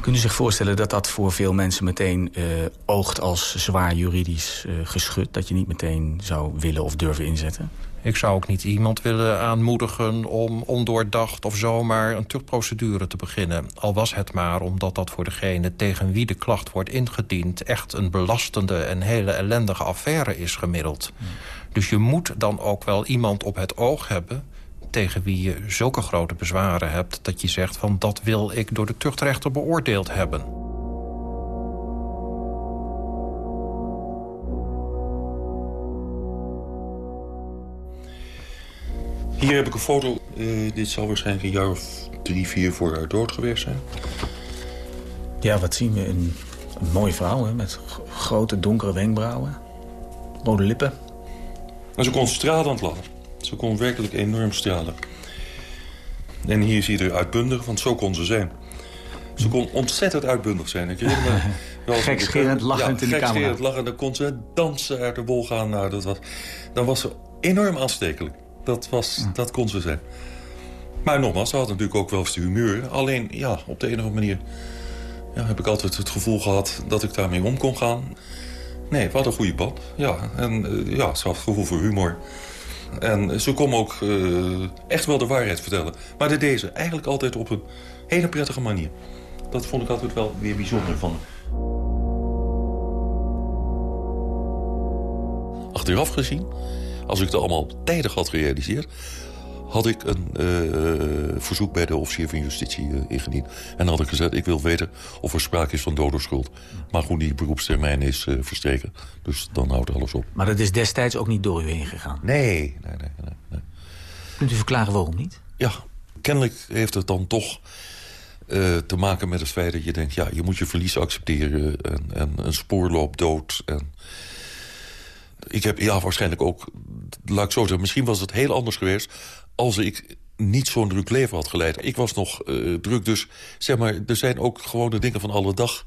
Kunt u zich voorstellen dat dat voor veel mensen meteen uh, oogt als zwaar juridisch uh, geschut? Dat je niet meteen zou willen of durven inzetten? Ik zou ook niet iemand willen aanmoedigen om ondoordacht of zomaar een tuchtprocedure te beginnen. Al was het maar omdat dat voor degene tegen wie de klacht wordt ingediend... echt een belastende en hele ellendige affaire is gemiddeld. Dus je moet dan ook wel iemand op het oog hebben tegen wie je zulke grote bezwaren hebt... dat je zegt van dat wil ik door de tuchtrechter beoordeeld hebben. Hier heb ik een foto. Uh, dit zal waarschijnlijk een jaar of drie, vier voor haar dood geweest zijn. Ja, wat zien we? Een, een mooie vrouw hè? met grote donkere wenkbrauwen. Rode lippen. En ze kon stralend lachen. Ze kon werkelijk enorm stralen. En hier zie je er uitbundig, want zo kon ze zijn. Ze kon ontzettend uitbundig zijn. Ik herinner me... Gekscherend lachend ja, in de camera. Gekscherend lachend. Dan kon ze dansen uit de bol gaan. Nou, dat was, dan was ze enorm aanstekelijk. Dat, was, dat kon ze zijn. Maar nogmaals, ze had natuurlijk ook wel eens de humeur. Alleen, ja, op de andere manier... Ja, heb ik altijd het gevoel gehad dat ik daarmee om kon gaan. Nee, wat een goede band. Ja, en uh, ja, ze had het gevoel voor humor. En ze kon ook uh, echt wel de waarheid vertellen. Maar dat deed ze eigenlijk altijd op een hele prettige manier. Dat vond ik altijd wel weer bijzonder van Achteraf gezien, als ik het allemaal tijdig had gerealiseerd... had ik een uh, verzoek bij de officier van justitie uh, ingediend. En dan had ik gezegd, ik wil weten of er sprake is van doderschuld. Maar goed, die beroepstermijn is uh, verstreken. Dus dan houdt alles op. Maar dat is destijds ook niet door u heen gegaan? Nee, nee, nee. nee, nee. Kunt u verklaren waarom niet? Ja, kennelijk heeft het dan toch... Te maken met het feit dat je denkt... ja, je moet je verlies accepteren en, en een spoor loopt dood. En ik heb ja, waarschijnlijk ook, laat ik zo zeggen... misschien was het heel anders geweest als ik niet zo'n druk leven had geleid. Ik was nog uh, druk, dus zeg maar, er zijn ook gewoon de dingen van alle dag...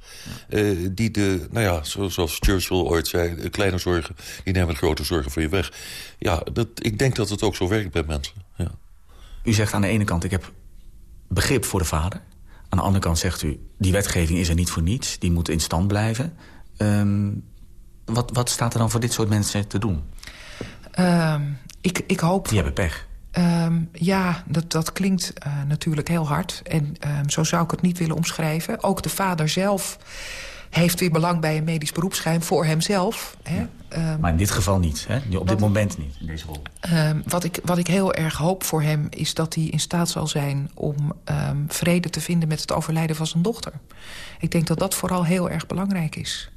Uh, die de, nou ja, zoals Churchill ooit zei... kleine zorgen, die nemen grote zorgen voor je weg. Ja, dat, ik denk dat het ook zo werkt bij mensen, ja. U zegt aan de ene kant, ik heb begrip voor de vader. Aan de andere kant zegt u, die wetgeving is er niet voor niets. Die moet in stand blijven. Um, wat, wat staat er dan voor dit soort mensen te doen? Um, ik, ik hoop... Die hebben pech. Um, ja, dat, dat klinkt uh, natuurlijk heel hard. En um, zo zou ik het niet willen omschrijven. Ook de vader zelf heeft weer belang bij een medisch beroepsgeheim voor hemzelf. Hè? Ja. Um, maar in dit geval niet, hè? op wat, dit moment niet, in deze rol. Wat, ik, wat ik heel erg hoop voor hem is dat hij in staat zal zijn... om vrede te vinden met het overlijden van zijn dochter. Ik denk dat dat vooral heel erg belangrijk is.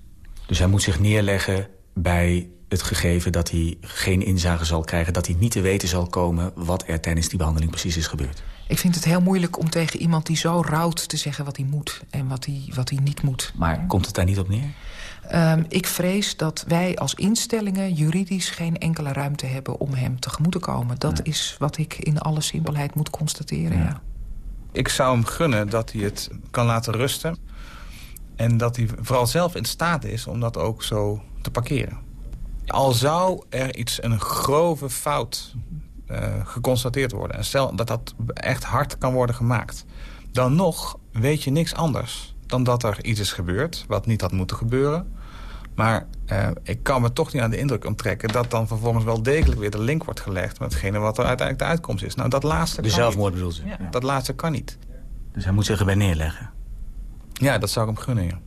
Dus hij moet zich neerleggen bij het gegeven dat hij geen inzage zal krijgen... dat hij niet te weten zal komen wat er tijdens die behandeling precies is gebeurd. Ik vind het heel moeilijk om tegen iemand die zo rouwt te zeggen wat hij moet... en wat hij, wat hij niet moet. Maar komt het daar niet op neer? Um, ik vrees dat wij als instellingen juridisch geen enkele ruimte hebben... om hem tegemoet te komen. Dat ja. is wat ik in alle simpelheid moet constateren, ja. ja. Ik zou hem gunnen dat hij het kan laten rusten... en dat hij vooral zelf in staat is om dat ook zo te parkeren. Al zou er iets, een grove fout uh, geconstateerd worden... en stel dat dat echt hard kan worden gemaakt... dan nog weet je niks anders dan dat er iets is gebeurd... wat niet had moeten gebeuren. Maar uh, ik kan me toch niet aan de indruk onttrekken... dat dan vervolgens wel degelijk weer de link wordt gelegd... met hetgene wat er uiteindelijk de uitkomst is. Nou, dat laatste de zelfmoord bedoelt u? Ja. Dat laatste kan niet. Dus hij moet zich erbij neerleggen? Ja, dat zou ik hem gunnen, ja.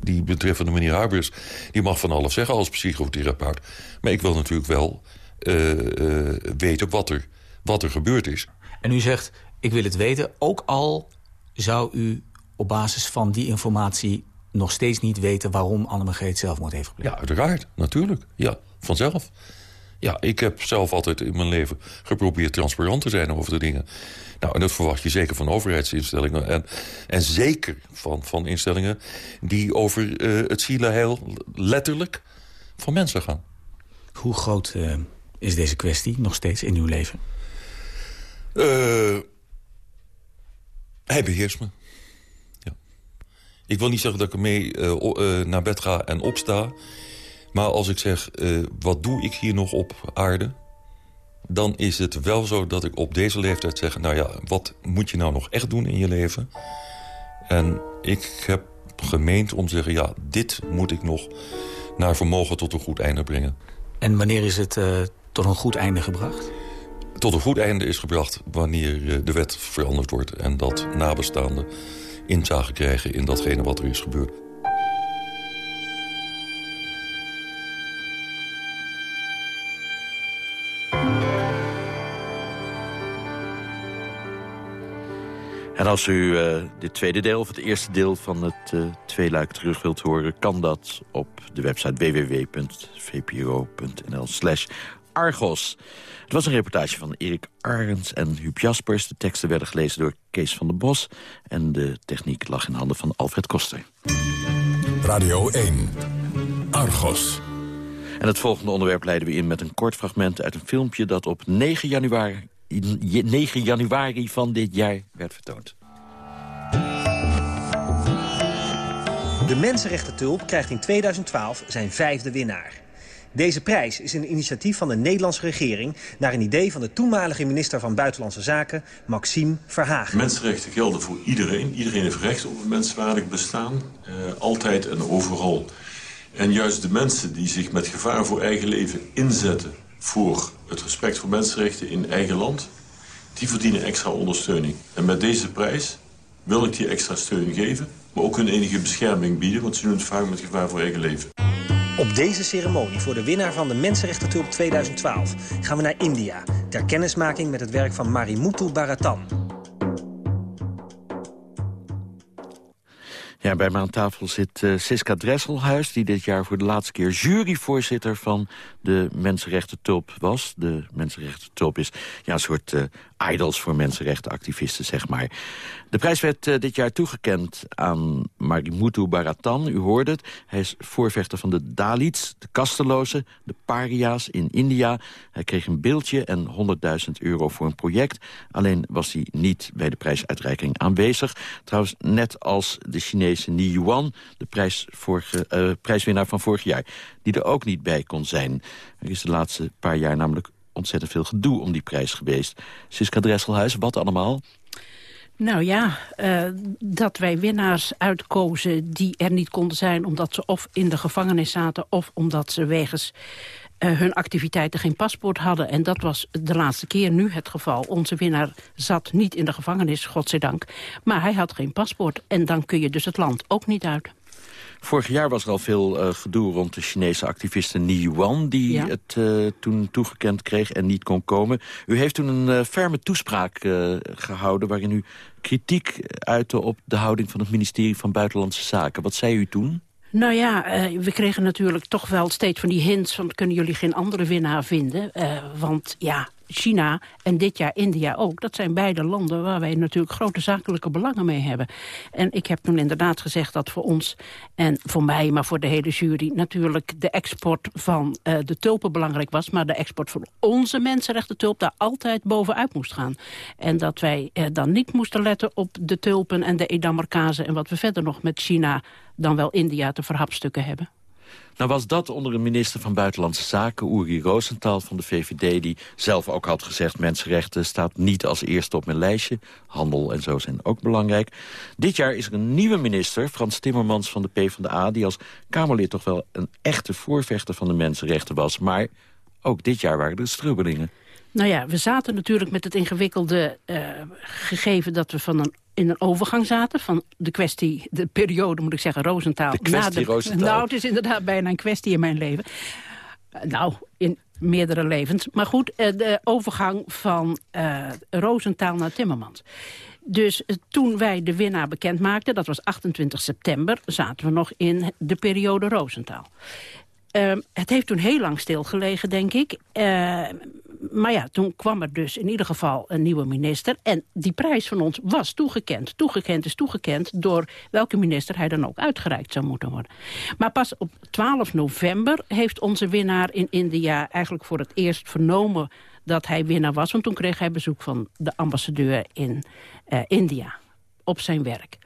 Die betreffende meneer Harbers, die mag van alles zeggen als psychotherapeut. Maar ik wil natuurlijk wel uh, uh, weten wat er, wat er gebeurd is. En u zegt, ik wil het weten, ook al zou u op basis van die informatie... nog steeds niet weten waarom Annemegreet zelfmoord heeft gepleegd? Ja, uiteraard, natuurlijk. Ja, vanzelf. Ja, ik heb zelf altijd in mijn leven geprobeerd transparant te zijn over de dingen. Nou, en dat verwacht je zeker van overheidsinstellingen. En, en zeker van, van instellingen die over uh, het zielenheil letterlijk van mensen gaan. Hoe groot uh, is deze kwestie nog steeds in uw leven? Uh, hij beheerst me. Ja. Ik wil niet zeggen dat ik ermee naar bed ga en opsta... Maar als ik zeg, uh, wat doe ik hier nog op aarde... dan is het wel zo dat ik op deze leeftijd zeg... nou ja, wat moet je nou nog echt doen in je leven? En ik heb gemeend om te zeggen... ja, dit moet ik nog naar vermogen tot een goed einde brengen. En wanneer is het uh, tot een goed einde gebracht? Tot een goed einde is gebracht wanneer eh, de wet veranderd wordt... en dat nabestaanden inzage krijgen in datgene wat er is gebeurd. En als u uh, dit tweede deel of het eerste deel van het uh, tweeluik terug wilt horen... kan dat op de website www.vpro.nl slash Argos. Het was een reportage van Erik Arends en Huub Jaspers. De teksten werden gelezen door Kees van der Bos. En de techniek lag in handen van Alfred Koster. Radio 1. Argos. En het volgende onderwerp leiden we in met een kort fragment uit een filmpje... dat op 9 januari 9 januari van dit jaar werd vertoond. De Mensenrechten Tulp krijgt in 2012 zijn vijfde winnaar. Deze prijs is een initiatief van de Nederlandse regering... naar een idee van de toenmalige minister van Buitenlandse Zaken, Maxime Verhagen. Mensenrechten gelden voor iedereen. Iedereen heeft recht op een menswaardig bestaan. Uh, altijd en overal. En juist de mensen die zich met gevaar voor eigen leven inzetten voor het respect voor mensenrechten in eigen land... die verdienen extra ondersteuning. En met deze prijs wil ik die extra steun geven... maar ook hun enige bescherming bieden... want ze doen het vaak met gevaar voor eigen leven. Op deze ceremonie voor de winnaar van de Mensenrechten Tulp 2012 gaan we naar India... ter kennismaking met het werk van Marimutu Bharatan... Ja, bij me aan tafel zit uh, Siska Dresselhuis... die dit jaar voor de laatste keer juryvoorzitter van de Mensenrechten Tulp was. De Mensenrechten Tulp is ja, een soort uh, idols voor mensenrechtenactivisten, zeg maar. De prijs werd uh, dit jaar toegekend aan Marimutu Baratan. U hoorde het. Hij is voorvechter van de Dalits, de kastelozen, de paria's in India. Hij kreeg een beeldje en 100.000 euro voor een project. Alleen was hij niet bij de prijsuitreiking aanwezig. Trouwens, net als de Chinese Ni Yuan, de prijs vorige, uh, prijswinnaar van vorig jaar... die er ook niet bij kon zijn. Er is de laatste paar jaar namelijk ontzettend veel gedoe om die prijs geweest. Siska Dresselhuis, wat allemaal? Nou ja, uh, dat wij winnaars uitkozen die er niet konden zijn... omdat ze of in de gevangenis zaten... of omdat ze wegens uh, hun activiteiten geen paspoort hadden. En dat was de laatste keer nu het geval. Onze winnaar zat niet in de gevangenis, godzijdank. Maar hij had geen paspoort. En dan kun je dus het land ook niet uit. Vorig jaar was er al veel uh, gedoe rond de Chinese activiste Ni Yuan... die ja. het uh, toen toegekend kreeg en niet kon komen. U heeft toen een uh, ferme toespraak gehouden... waarin u kritiek uitte op de houding van het ministerie van Buitenlandse Zaken. Wat zei u toen? Nou ja, uh, we kregen natuurlijk toch wel steeds van die hints... van kunnen jullie geen andere winnaar vinden? Uh, want ja, China en dit jaar India ook. Dat zijn beide landen waar wij natuurlijk grote zakelijke belangen mee hebben. En ik heb toen inderdaad gezegd dat voor ons en voor mij, maar voor de hele jury... natuurlijk de export van uh, de tulpen belangrijk was... maar de export van onze mensenrechten tulp daar altijd bovenuit moest gaan. En dat wij uh, dan niet moesten letten op de tulpen en de Edammerkazen... en wat we verder nog met China dan wel India te verhapstukken hebben. Nou was dat onder een minister van Buitenlandse Zaken, Uri Rosenthal van de VVD... die zelf ook had gezegd, mensenrechten staat niet als eerste op mijn lijstje. Handel en zo zijn ook belangrijk. Dit jaar is er een nieuwe minister, Frans Timmermans van de PvdA... die als Kamerlid toch wel een echte voorvechter van de mensenrechten was. Maar ook dit jaar waren er strubbelingen. Nou ja, we zaten natuurlijk met het ingewikkelde uh, gegeven dat we van een in een overgang zaten van de kwestie, de periode moet ik zeggen, Roosentaal. De kwestie Roosentaal. Nou, het is inderdaad bijna een kwestie in mijn leven. Nou, in meerdere levens. Maar goed, eh, de overgang van uh, Roosentaal naar Timmermans. Dus toen wij de winnaar bekend maakten, dat was 28 september... zaten we nog in de periode Roosentaal. Uh, het heeft toen heel lang stilgelegen, denk ik. Uh, maar ja, toen kwam er dus in ieder geval een nieuwe minister. En die prijs van ons was toegekend. Toegekend is toegekend door welke minister hij dan ook uitgereikt zou moeten worden. Maar pas op 12 november heeft onze winnaar in India eigenlijk voor het eerst vernomen dat hij winnaar was. Want toen kreeg hij bezoek van de ambassadeur in uh, India op zijn werk.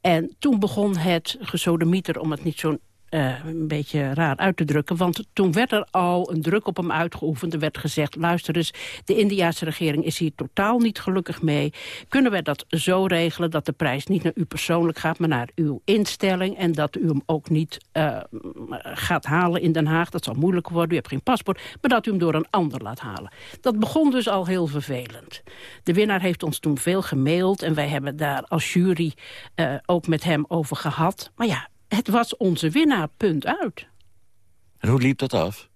En toen begon het gesodemieter, om het niet zo'n eh, een beetje raar uit te drukken. Want toen werd er al een druk op hem uitgeoefend. Er werd gezegd, luister eens, de Indiaanse regering is hier totaal niet gelukkig mee. Kunnen we dat zo regelen dat de prijs niet naar u persoonlijk gaat... maar naar uw instelling en dat u hem ook niet uh, gaat halen in Den Haag. Dat zal moeilijk worden, u hebt geen paspoort. Maar dat u hem door een ander laat halen. Dat begon dus al heel vervelend. De winnaar heeft ons toen veel gemaild... en wij hebben daar als jury uh, ook met hem over gehad. Maar ja, het was onze winnaar, punt uit. En hoe liep dat af?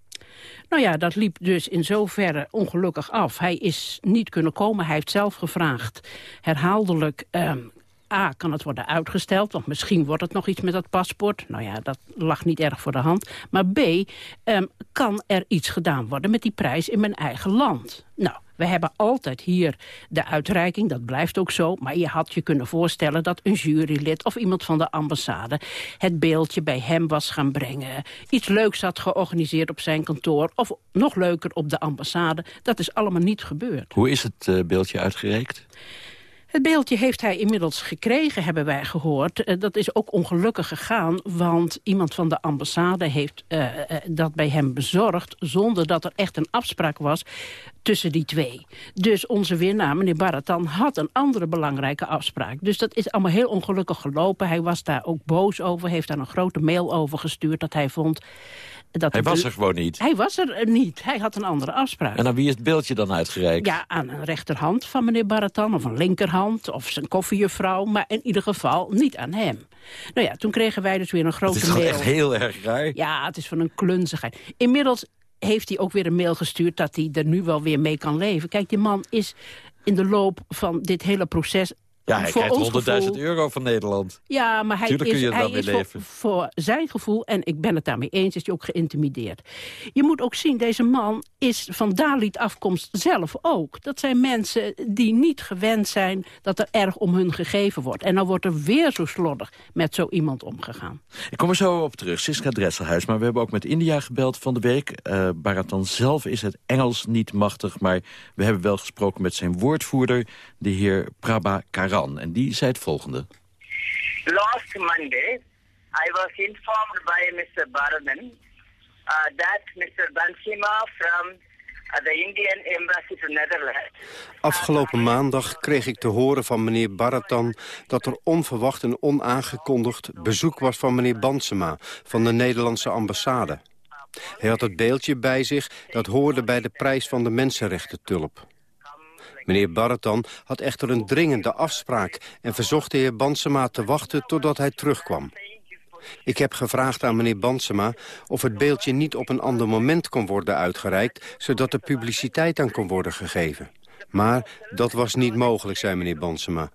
Nou ja, dat liep dus in zoverre ongelukkig af. Hij is niet kunnen komen, hij heeft zelf gevraagd. Herhaaldelijk, um, A, kan het worden uitgesteld, want misschien wordt het nog iets met dat paspoort. Nou ja, dat lag niet erg voor de hand. Maar B, um, kan er iets gedaan worden met die prijs in mijn eigen land? Nou, we hebben altijd hier de uitreiking, dat blijft ook zo. Maar je had je kunnen voorstellen dat een jurylid of iemand van de ambassade... het beeldje bij hem was gaan brengen. Iets leuks had georganiseerd op zijn kantoor. Of nog leuker op de ambassade. Dat is allemaal niet gebeurd. Hoe is het uh, beeldje uitgereikt? Het beeldje heeft hij inmiddels gekregen, hebben wij gehoord. Uh, dat is ook ongelukkig gegaan, want iemand van de ambassade heeft uh, uh, dat bij hem bezorgd... zonder dat er echt een afspraak was tussen die twee. Dus onze winnaar, meneer Baratan, had een andere belangrijke afspraak. Dus dat is allemaal heel ongelukkig gelopen. Hij was daar ook boos over, heeft daar een grote mail over gestuurd... dat hij vond dat hij was er gewoon niet? Hij was er niet. Hij had een andere afspraak. En aan wie is het beeldje dan uitgereikt? Ja, aan een rechterhand van meneer Baratan of een linkerhand of zijn koffiejuffrouw. Maar in ieder geval niet aan hem. Nou ja, toen kregen wij dus weer een grote mail. Het is mail. echt heel erg raar. Ja, het is van een klunzigheid. Inmiddels heeft hij ook weer een mail gestuurd dat hij er nu wel weer mee kan leven. Kijk, die man is in de loop van dit hele proces ja, hij voor krijgt 100.000 euro van Nederland. Ja, maar hij Tuurlijk is, kun je hij is voor, voor, zijn gevoel, en ik ben het daarmee eens, is hij ook geïntimideerd. Je moet ook zien, deze man is van Dalit afkomst zelf ook. Dat zijn mensen die niet gewend zijn dat er erg om hun gegeven wordt. En dan wordt er weer zo slordig met zo iemand omgegaan. Ik kom er zo op terug, Siska Dresselhuis. Maar we hebben ook met India gebeld van de week. Uh, Baratan zelf is het Engels niet machtig, maar we hebben wel gesproken met zijn woordvoerder, de heer Prabha Karan. En die zei het volgende. Last Monday, I was informed by Mr. Baradan uh, that Mr. Bansima from uh, the Indian Embassy to Netherlands... Afgelopen maandag kreeg ik te horen van meneer Baratan... dat er onverwacht en onaangekondigd bezoek was van meneer Bansema... van de Nederlandse ambassade. Hij had het beeldje bij zich dat hoorde bij de prijs van de mensenrechten-tulp. Meneer Baratan had echter een dringende afspraak... en verzocht de heer Bansema te wachten totdat hij terugkwam. Ik heb gevraagd aan meneer Bansema of het beeldje niet op een ander moment kon worden uitgereikt... zodat er publiciteit aan kon worden gegeven. Maar dat was niet mogelijk, zei meneer Bansema.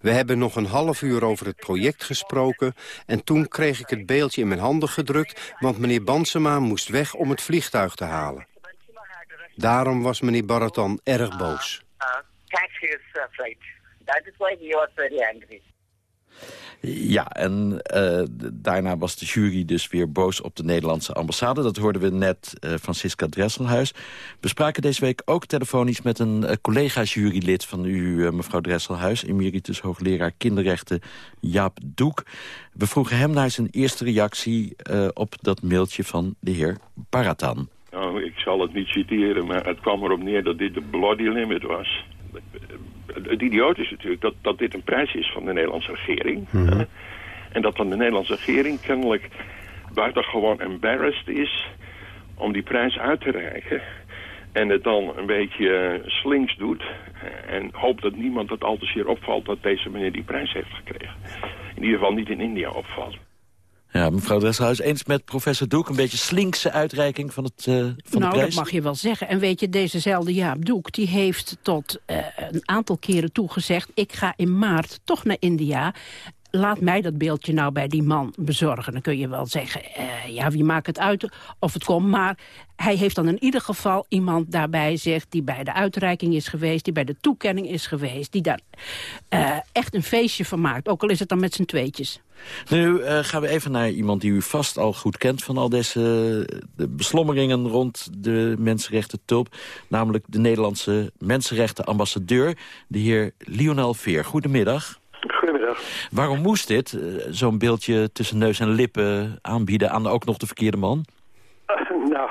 We hebben nog een half uur over het project gesproken... en toen kreeg ik het beeldje in mijn handen gedrukt... want meneer Bansema moest weg om het vliegtuig te halen. Daarom was meneer Baratan erg boos. Uh, catch his uh, flight. That is why he was very angry. Ja, en uh, daarna was de jury dus weer boos op de Nederlandse ambassade. Dat hoorden we net uh, Francisca Dresselhuis. We spraken deze week ook telefonisch met een uh, collega-jurylid van u, mevrouw Dresselhuis... emeritus hoogleraar kinderrechten Jaap Doek. We vroegen hem naar zijn eerste reactie op dat mailtje van de heer Baratan. Nou, ik zal het niet citeren, maar het kwam erop neer dat dit de bloody limit was. Het idioot is natuurlijk dat, dat dit een prijs is van de Nederlandse regering. Mm -hmm. En dat dan de Nederlandse regering kennelijk buitengewoon embarrassed is om die prijs uit te reiken. En het dan een beetje slinks doet. En hoopt dat niemand het al te zeer opvalt dat deze meneer die prijs heeft gekregen. In ieder geval niet in India opvalt. Ja, mevrouw Dresselhuis, eens met professor Doek... een beetje slinkse uitreiking van, het, uh, van nou, de prijs? Nou, dat mag je wel zeggen. En weet je, dezezelfde Jaap Doek... die heeft tot uh, een aantal keren toegezegd... ik ga in maart toch naar India laat mij dat beeldje nou bij die man bezorgen. Dan kun je wel zeggen, uh, ja, wie maakt het uit of het komt. Maar hij heeft dan in ieder geval iemand daarbij zegt... die bij de uitreiking is geweest, die bij de toekenning is geweest... die daar uh, echt een feestje van maakt. Ook al is het dan met z'n tweetjes. Nu uh, gaan we even naar iemand die u vast al goed kent... van al deze de beslommeringen rond de mensenrechten tulp. Namelijk de Nederlandse mensenrechtenambassadeur, de heer Lionel Veer. Goedemiddag. Goedemiddag. Waarom moest dit, eh, zo'n beeldje tussen neus en lippen aanbieden... aan ook nog de verkeerde man? nou,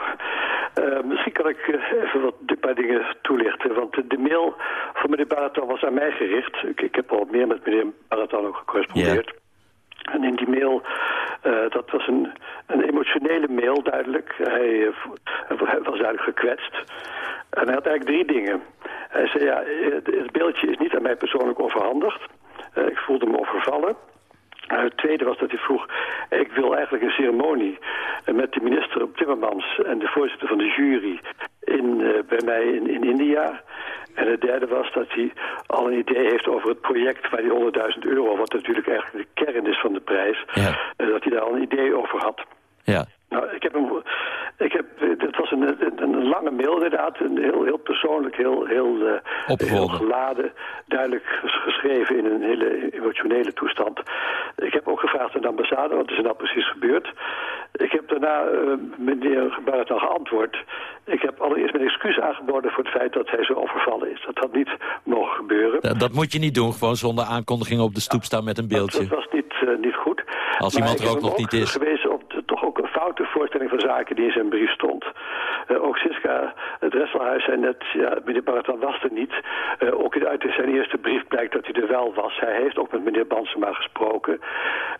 uh, misschien kan ik uh, even wat een paar dingen toelichten. Want de, mail van meneer Baraton was aan mij gericht. Ik, ik heb al meer met meneer Baraton ook gecorrespondeerd. Yeah. En in die mail, uh, dat was een, een emotionele mail duidelijk. Hij, hij was duidelijk gekwetst. En hij had eigenlijk drie dingen. Hij zei, ja, het beeldje is niet aan mij persoonlijk overhandigd. Ik voelde me overvallen. Uh, het tweede was dat hij vroeg, ik wil eigenlijk een ceremonie uh, met de minister Timmermans en de voorzitter van de jury in, uh, bij mij in, in India. En het derde was dat hij al een idee heeft over het project waar die 100.000 euro, wat natuurlijk eigenlijk de kern is van de prijs, ja. dat hij daar al een idee over had. Ja. Nou, ik heb hem, ik heb, het was een, lange mail inderdaad, een heel, heel persoonlijk, heel, heel, uh, heel geladen, duidelijk geschreven in een hele emotionele toestand. Ik heb ook gevraagd aan de ambassade, wat is er nou precies gebeurd? Ik heb daarna uh, meneer Barreton geantwoord. Ik heb allereerst mijn excuus aangeboden voor het feit dat hij zo overvallen is. Dat had niet mogen gebeuren. Dat, dat moet je niet doen, gewoon zonder aankondiging op de stoep staan met een beeldje. Dat, dat was niet, uh, niet goed. Als maar iemand er ook nog niet is. gewezen op de, toch ook een foute voorstelling van zaken die in zijn brief stond. Uh, ook Siska, het Resselhuis, zei net, ja, meneer Barreton was er niet. Uh, ook uit zijn eerste brief blijkt dat hij er wel was. Hij heeft ook met meneer Bansema gesproken.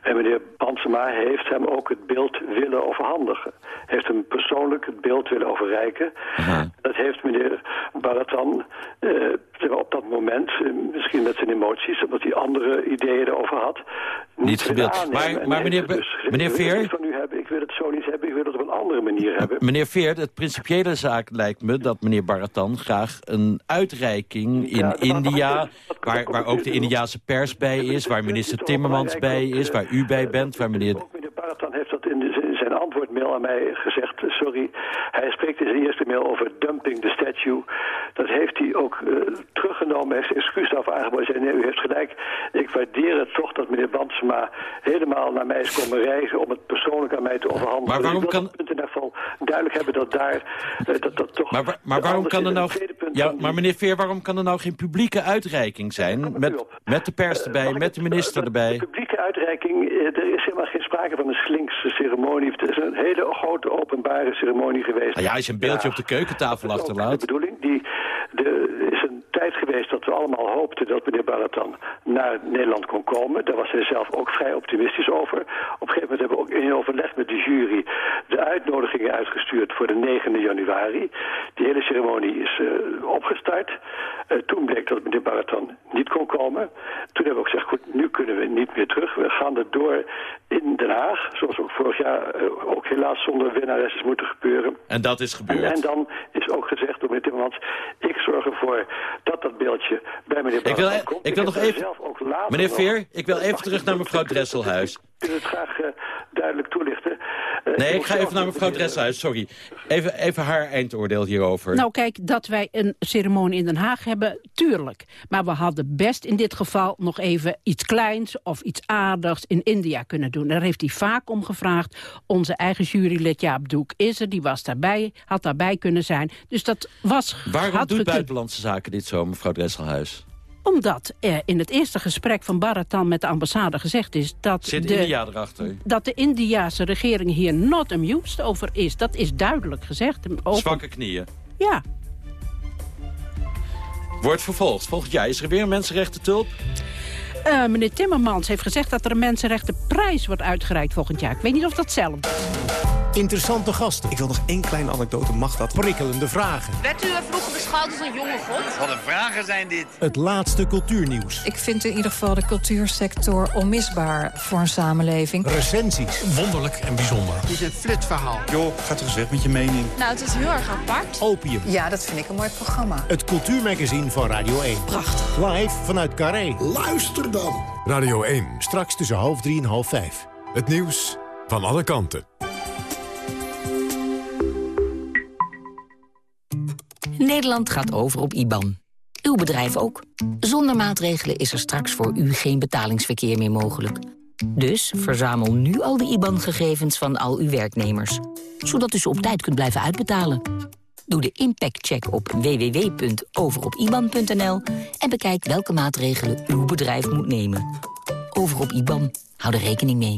En meneer Bansema heeft hem ook het beeld willen overhandigen. Heeft hem persoonlijk het beeld willen overreiken. Dat heeft meneer Barreton op dat moment, misschien met zijn emoties, omdat hij andere ideeën erover had, niet gebeeld. Maar, maar meneer, dus, meneer Veer... Ik van u hebben, ik wil het zo niet hebben, ik wil het op een andere manier hebben. Meneer Veer, het principiële zaak lijkt me dat meneer Baratan graag een uitreiking in Ja, India... Waar, waar ook de Indiase pers bij is, waar minister Timmermans bij is... waar u bij bent, waar meneer... Meneer Baratan heeft dat in, de- zijn antwoordmail aan mij gezegd. Sorry, hij spreekt in zijn eerste mail over dumping the statue. Dat heeft hij ook eh, teruggenomen, heeft zijn excuus daarvoor aangeboden. Hij zei, nee, u heeft gelijk. Ik waardeer het toch dat meneer Bansema helemaal naar mij is komen reizen... om het persoonlijk aan mij te overhandigen. Maar waarom Dus kan- in geval duidelijk hebben dat daar... eh, dat, dat toch Maar, maar waarom kan er nou... Ja, maar meneer Veer, waarom kan er nou geen publieke uitreiking zijn? Met, met de pers erbij, met de minister erbij. publieke uitreiking, eh, er is helemaal geen sprake van een slinkse ceremonie. Het is een hele grote openbare ceremonie geweest. Nou ja, als je een beeldje op de keukentafel achterlaat... De bedoeling, die, de, is een tijd geweest dat we allemaal hoopten dat meneer Baratan naar Nederland kon komen. Daar was hij zelf ook vrij optimistisch over. Op een gegeven moment hebben we ook in overleg met de jury de uitnodigingen uitgestuurd voor de 9 januari. Die hele ceremonie is eh, opgestart. Eh, toen bleek dat meneer Baratan niet kon komen. Toen hebben we ook gezegd, goed, nu kunnen we niet meer terug. We gaan er door in Den Haag, zoals ook vorig jaar eh, ook helaas zonder winnares is moeten gebeuren. En dat is gebeurd. en dan is ook gezegd door meneer Timmermans... ik zorg ervoor dat dat beeldje bij meneer Ik wil, Baratan komt. ik wil nog even... zelf ook later Meneer Veer, ik wil even terug naar mevrouw Dresselhuis. Ik wil het graag eh, duidelijk toelichten. Eh, Nee, ik ga even naar mevrouw meneer- Dresselhuis, sorry. Even, even haar eindoordeel hierover. Nou kijk, dat wij een ceremonie in Den Haag hebben, tuurlijk. Maar we hadden best in dit geval nog even iets kleins of iets aardigs in India kunnen doen. Daar heeft hij vaak om gevraagd. Onze eigen jurylid Jaap Doek is er, die was daarbij, had daarbij kunnen zijn. Dus dat was... Waarom had doet gekund. Buitenlandse Zaken dit zo, mevrouw Dresselhuis? Omdat er in het eerste gesprek van Baratan met de ambassade gezegd is... dat Zit de, India erachter? dat de Indiase regering hier not amused over is. Dat is duidelijk gezegd. Over- Zwakke knieën. Ja, Wordt vervolgd. Volgend jaar is er weer een mensenrechten tulp. Eh, meneer Timmermans heeft gezegd dat er een mensenrechtenprijs wordt uitgereikt volgend jaar. Ik weet niet of dat zelf. Interessante gasten. Ik wil nog één kleine anekdote, mag dat? Prikkelende vragen. Werd u er vroeger beschouwd als een jonge god? Wat een vragen zijn dit. Het laatste cultuurnieuws. Ik vind in ieder geval de cultuursector onmisbaar voor een samenleving. Recensies. Wonderlijk en bijzonder. Het is een flitverhaal. Joh, ga toch eens weg met je mening. Nou, het is heel erg apart. Opium. Ja, dat vind ik een mooi programma. Het cultuurmagazine van Radio 1. Prachtig. Live vanuit Carré. Luister dan. Radio 1. Straks tussen half drie en half vijf. Het nieuws van alle kanten. Nederland gaat over op IBAN. Uw bedrijf ook. Zonder maatregelen is er straks voor u geen betalingsverkeer meer mogelijk. Dus verzamel nu al de IBAN-gegevens van al uw werknemers. Zodat u ze op tijd kunt blijven uitbetalen. Doe de impactcheck op www.overopiban.nl en bekijk welke maatregelen uw bedrijf moet nemen. over op IBAN. Hou er rekening mee.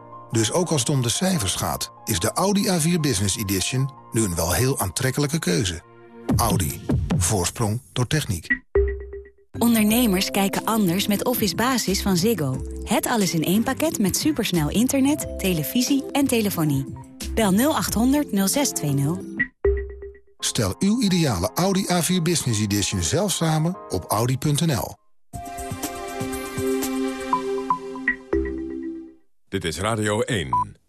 Dus ook als het om de cijfers gaat, is de Audi A4 Business Edition nu een wel heel aantrekkelijke keuze. Audi. Voorsprong door techniek. Ondernemers kijken anders met Office Basis van Ziggo. Het alles in één pakket met supersnel internet, televisie en telefonie. Bel 0800 0620. Stel uw ideale Audi A4 Business Edition zelf samen op audi.nl. Dit is Radio 1.